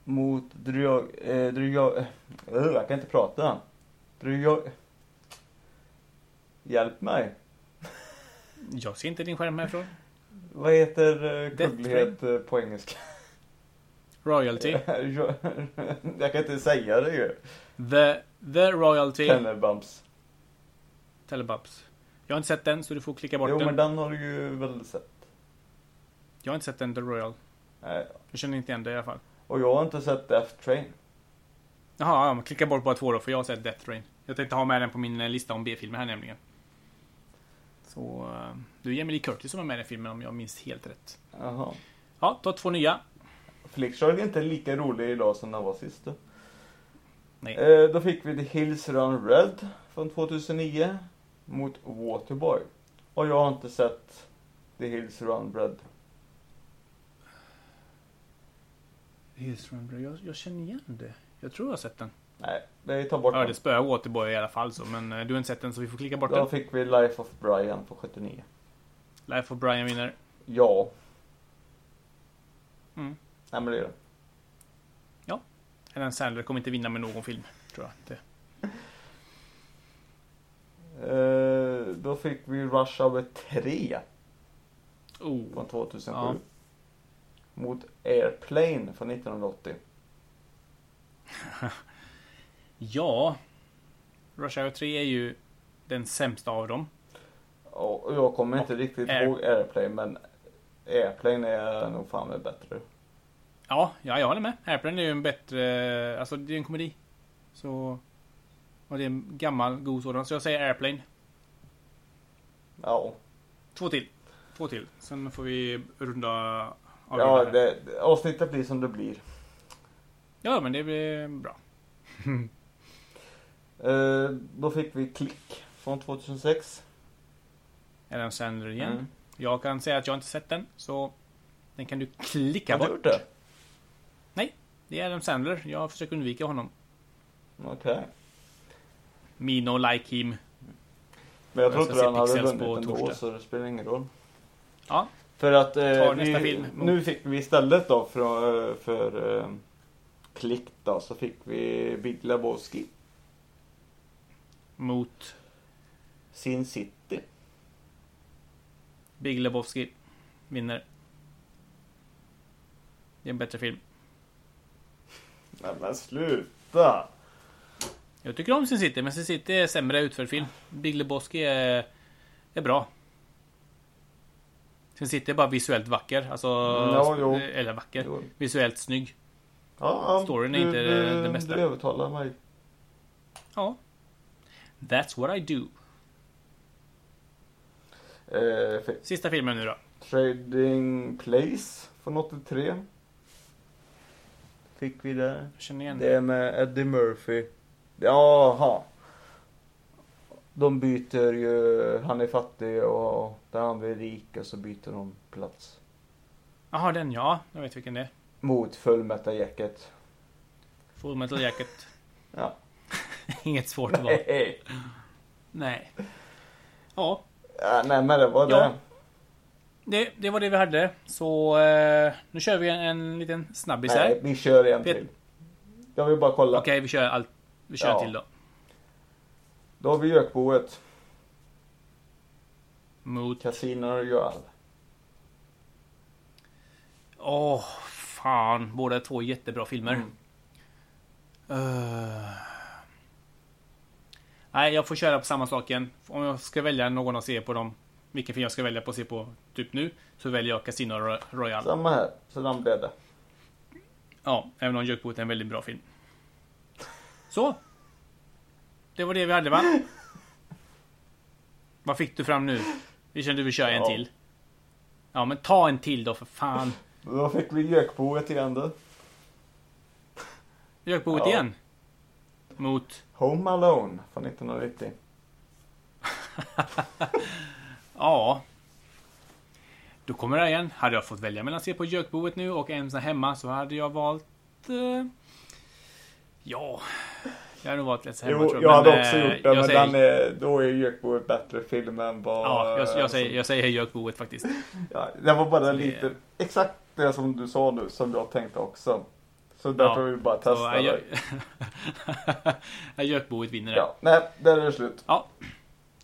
Mot Dryag... Eh, Dryag... Eh, jag kan inte prata. Dryag... Hjälp mig. Jag ser inte din skärm härifrån. Vad heter eh, kugglighet eh, på engelska? Royalty. (laughs) jag kan inte säga det ju. The, the Royalty. Tennerbumps. Telebubs. Jag har inte sett den så du får klicka bort Jo den. men den har du ju väl sett. Jag har inte sett den The Royal. Nej. Jag känner inte igen det i alla fall. Och jag har inte sett Death Train. Jaha, ja, klicka bort bara två då för jag har sett Death Train. Jag tänkte ha med den på min eh, lista om B-filmer här nämligen. Så eh, du är Jamie Lee Curtis som är med i filmen om jag minns helt rätt. Jaha. Ja, ta två nya. Flickshark är inte lika rolig idag som den var sist. Nej. Eh, då fick vi The Hills Run Red från 2009 mot Waterboy. Och jag har inte sett The Hills Run Red. Jag, jag känner igen det. Jag tror jag har sett den. Nej, vi tar bort Ja, det spöar Waterboy i alla fall så, men eh, du har inte sett den så vi får klicka bort Då den. fick vi Life of Brian på 79. Life of Brian vinner. Ja. Mm. Nej men det är det. Helen Sandler kommer inte vinna med någon film, tror jag. (laughs) Eh, då fick vi Rush Hour 3 Oh. från 2007. Ja. Mot Airplane från 1980. (laughs) Ja. Rush Hour 3 är ju den sämsta av dem. Och jag kommer inte riktigt Air- ihåg Airplane men Airplane är nog fan väl bättre. Ja, ja, jag håller med. Airplane är ju en bättre... Alltså, det är en komedi. Så... Och det är en gammal, god sådan. Så jag säger Airplane. Ja. Två till. Två till. Sen får vi runda av Ja, det, avsnittet blir som det blir. ja, men det blir bra. (laughs) Eh, då fick vi Klick från 2006. Adam Sandler igen. Mm. Jag kan säga att jag inte sett den, så den kan du klicka Har du bort. gjort det? Det är Adam Sandler. Jag försöker undvika honom. Okej. Me no like him. Men jag Jag tror inte han hade vunnit ändå torsdag. så det spelar ingen roll. Ja, För att eh, vi, nu fick vi istället då för, för eh, Klick då så fick vi Big Lebowski. Mot Sin City. Big Lebowski. Vinner. Det är en bättre film. Nej men sluta! Jag tycker om Sin City, men Sin City är sämre utförd film. Big Lebowski är, är bra. Sin City är bara visuellt vacker. Alltså... Ja, jo. Eller vacker. Jo. Visuellt snygg. Ja, ja, Storyn är du, inte du, den bästa. Du övertalar mig. Ja. That's what I do. Eh, fi- Sista filmen nu då. Trading Place från 83. Fick vi. Jag känner igen Det är med Eddie Murphy. Jaha. De byter ju, han är fattig och den andra är rik och så byter de plats. Jaha, den ja. Jag vet vilken det är. Mot Fullmetal Jacket. Full Metal Jacket. Ja. (laughs) Inget svårt val. Nej. Nej. Ja, Ja, nej men det var Ja. det. det, det var det vi hade. Så eh, nu kör vi en, en liten snabbis här. Nej, vi kör en Pet- till. Jag vill bara kolla. Okej, vi kör allt. Vi kör Ja. till då. Då har vi Gökboet. Mot... Casino Royale. Åh, fan. Båda två jättebra filmer. Mm. Eh. Nej, jag får köra på samma sak igen. Om jag ska välja någon att se på dem, vilken film jag ska välja på att se på typ nu, så väljer jag Casino Ro- Royale. Samma här. Så den blev det. Ja, även om Jökboet är en väldigt bra film. Så. Det var det vi hade va? (laughs) Vad fick du fram nu? Vi kände du vill köra en Ja. till. Ja, men ta en till då för fan. Då fick vi Gökboet igen då. Jökboet Ja. igen. Mot... Home Alone från 1990. (laughs) Ja. Då kommer det igen. Hade jag fått välja mellan att se på Jökboet nu och Ensam hemma så hade jag valt... Eh, ja... Jag hade nog valt Ensam hemma Jo, tror jag hade Men, också eh, gjort det, jag men säger, den är, då är Gökboet bättre film än vad... Ja, jag, jag, säger, jag säger Jökboet faktiskt. Ja, det var bara lite, exakt det som du sa nu, som jag tänkte också. Så därför Ja, vill vi bara testa äh, det. jag, Jökboet vinner det. Ja, nej, där är det slut. Ja.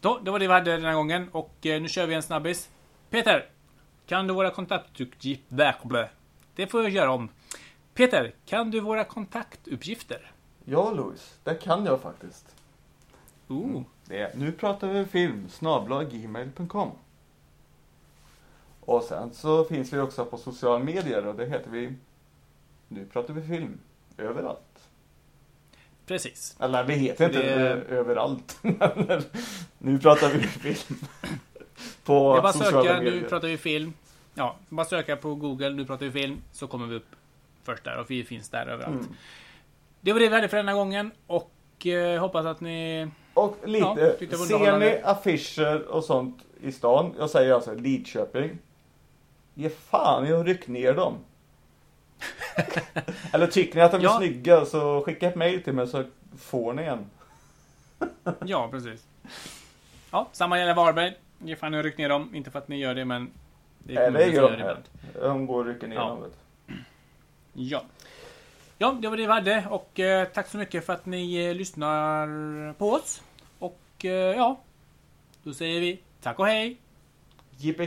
Då, det var det vi hade den här gången och eh, nu kör vi en snabbis. Peter! Kan du våra kontaktuppgifter? Det får jag göra om. Peter, kan du våra kontaktuppgifter? Ja, Louis, det kan jag faktiskt. Ooh. Det nu pratar vi film, gmail.com. Och sen så finns vi också på sociala medier och det heter vi Nu pratar vi film. Överallt. Precis. Eller vi heter inte Det- överallt. (laughs) Nu pratar vi film. (laughs) På är bara söka, nu pratar vi film. Ja, bara söka på Google, nu pratar vi film, så kommer vi upp först där och vi finns där överallt. Mm. Det var det vi hade för denna gången och eh, hoppas att ni... Och Ja, lite, var ser ni affischer och sånt i stan, jag säger alltså Lidköping. Ge fan i att ryck ner dem. (laughs) Eller tycker ni att de är Ja. snygga så skicka ett mail till mig så får ni en. Ja, precis. Ja, samma gäller Varberg. Ge fan att ryck ner dem. Inte för att ni gör det, men... Det kommer det gör de ibland. De går och rycker ner Ja. dem. Ja. Ja, det var det vi hade och eh, tack så mycket för att ni eh, lyssnar på oss. Och eh, ja, då säger vi tack och hej! Yippee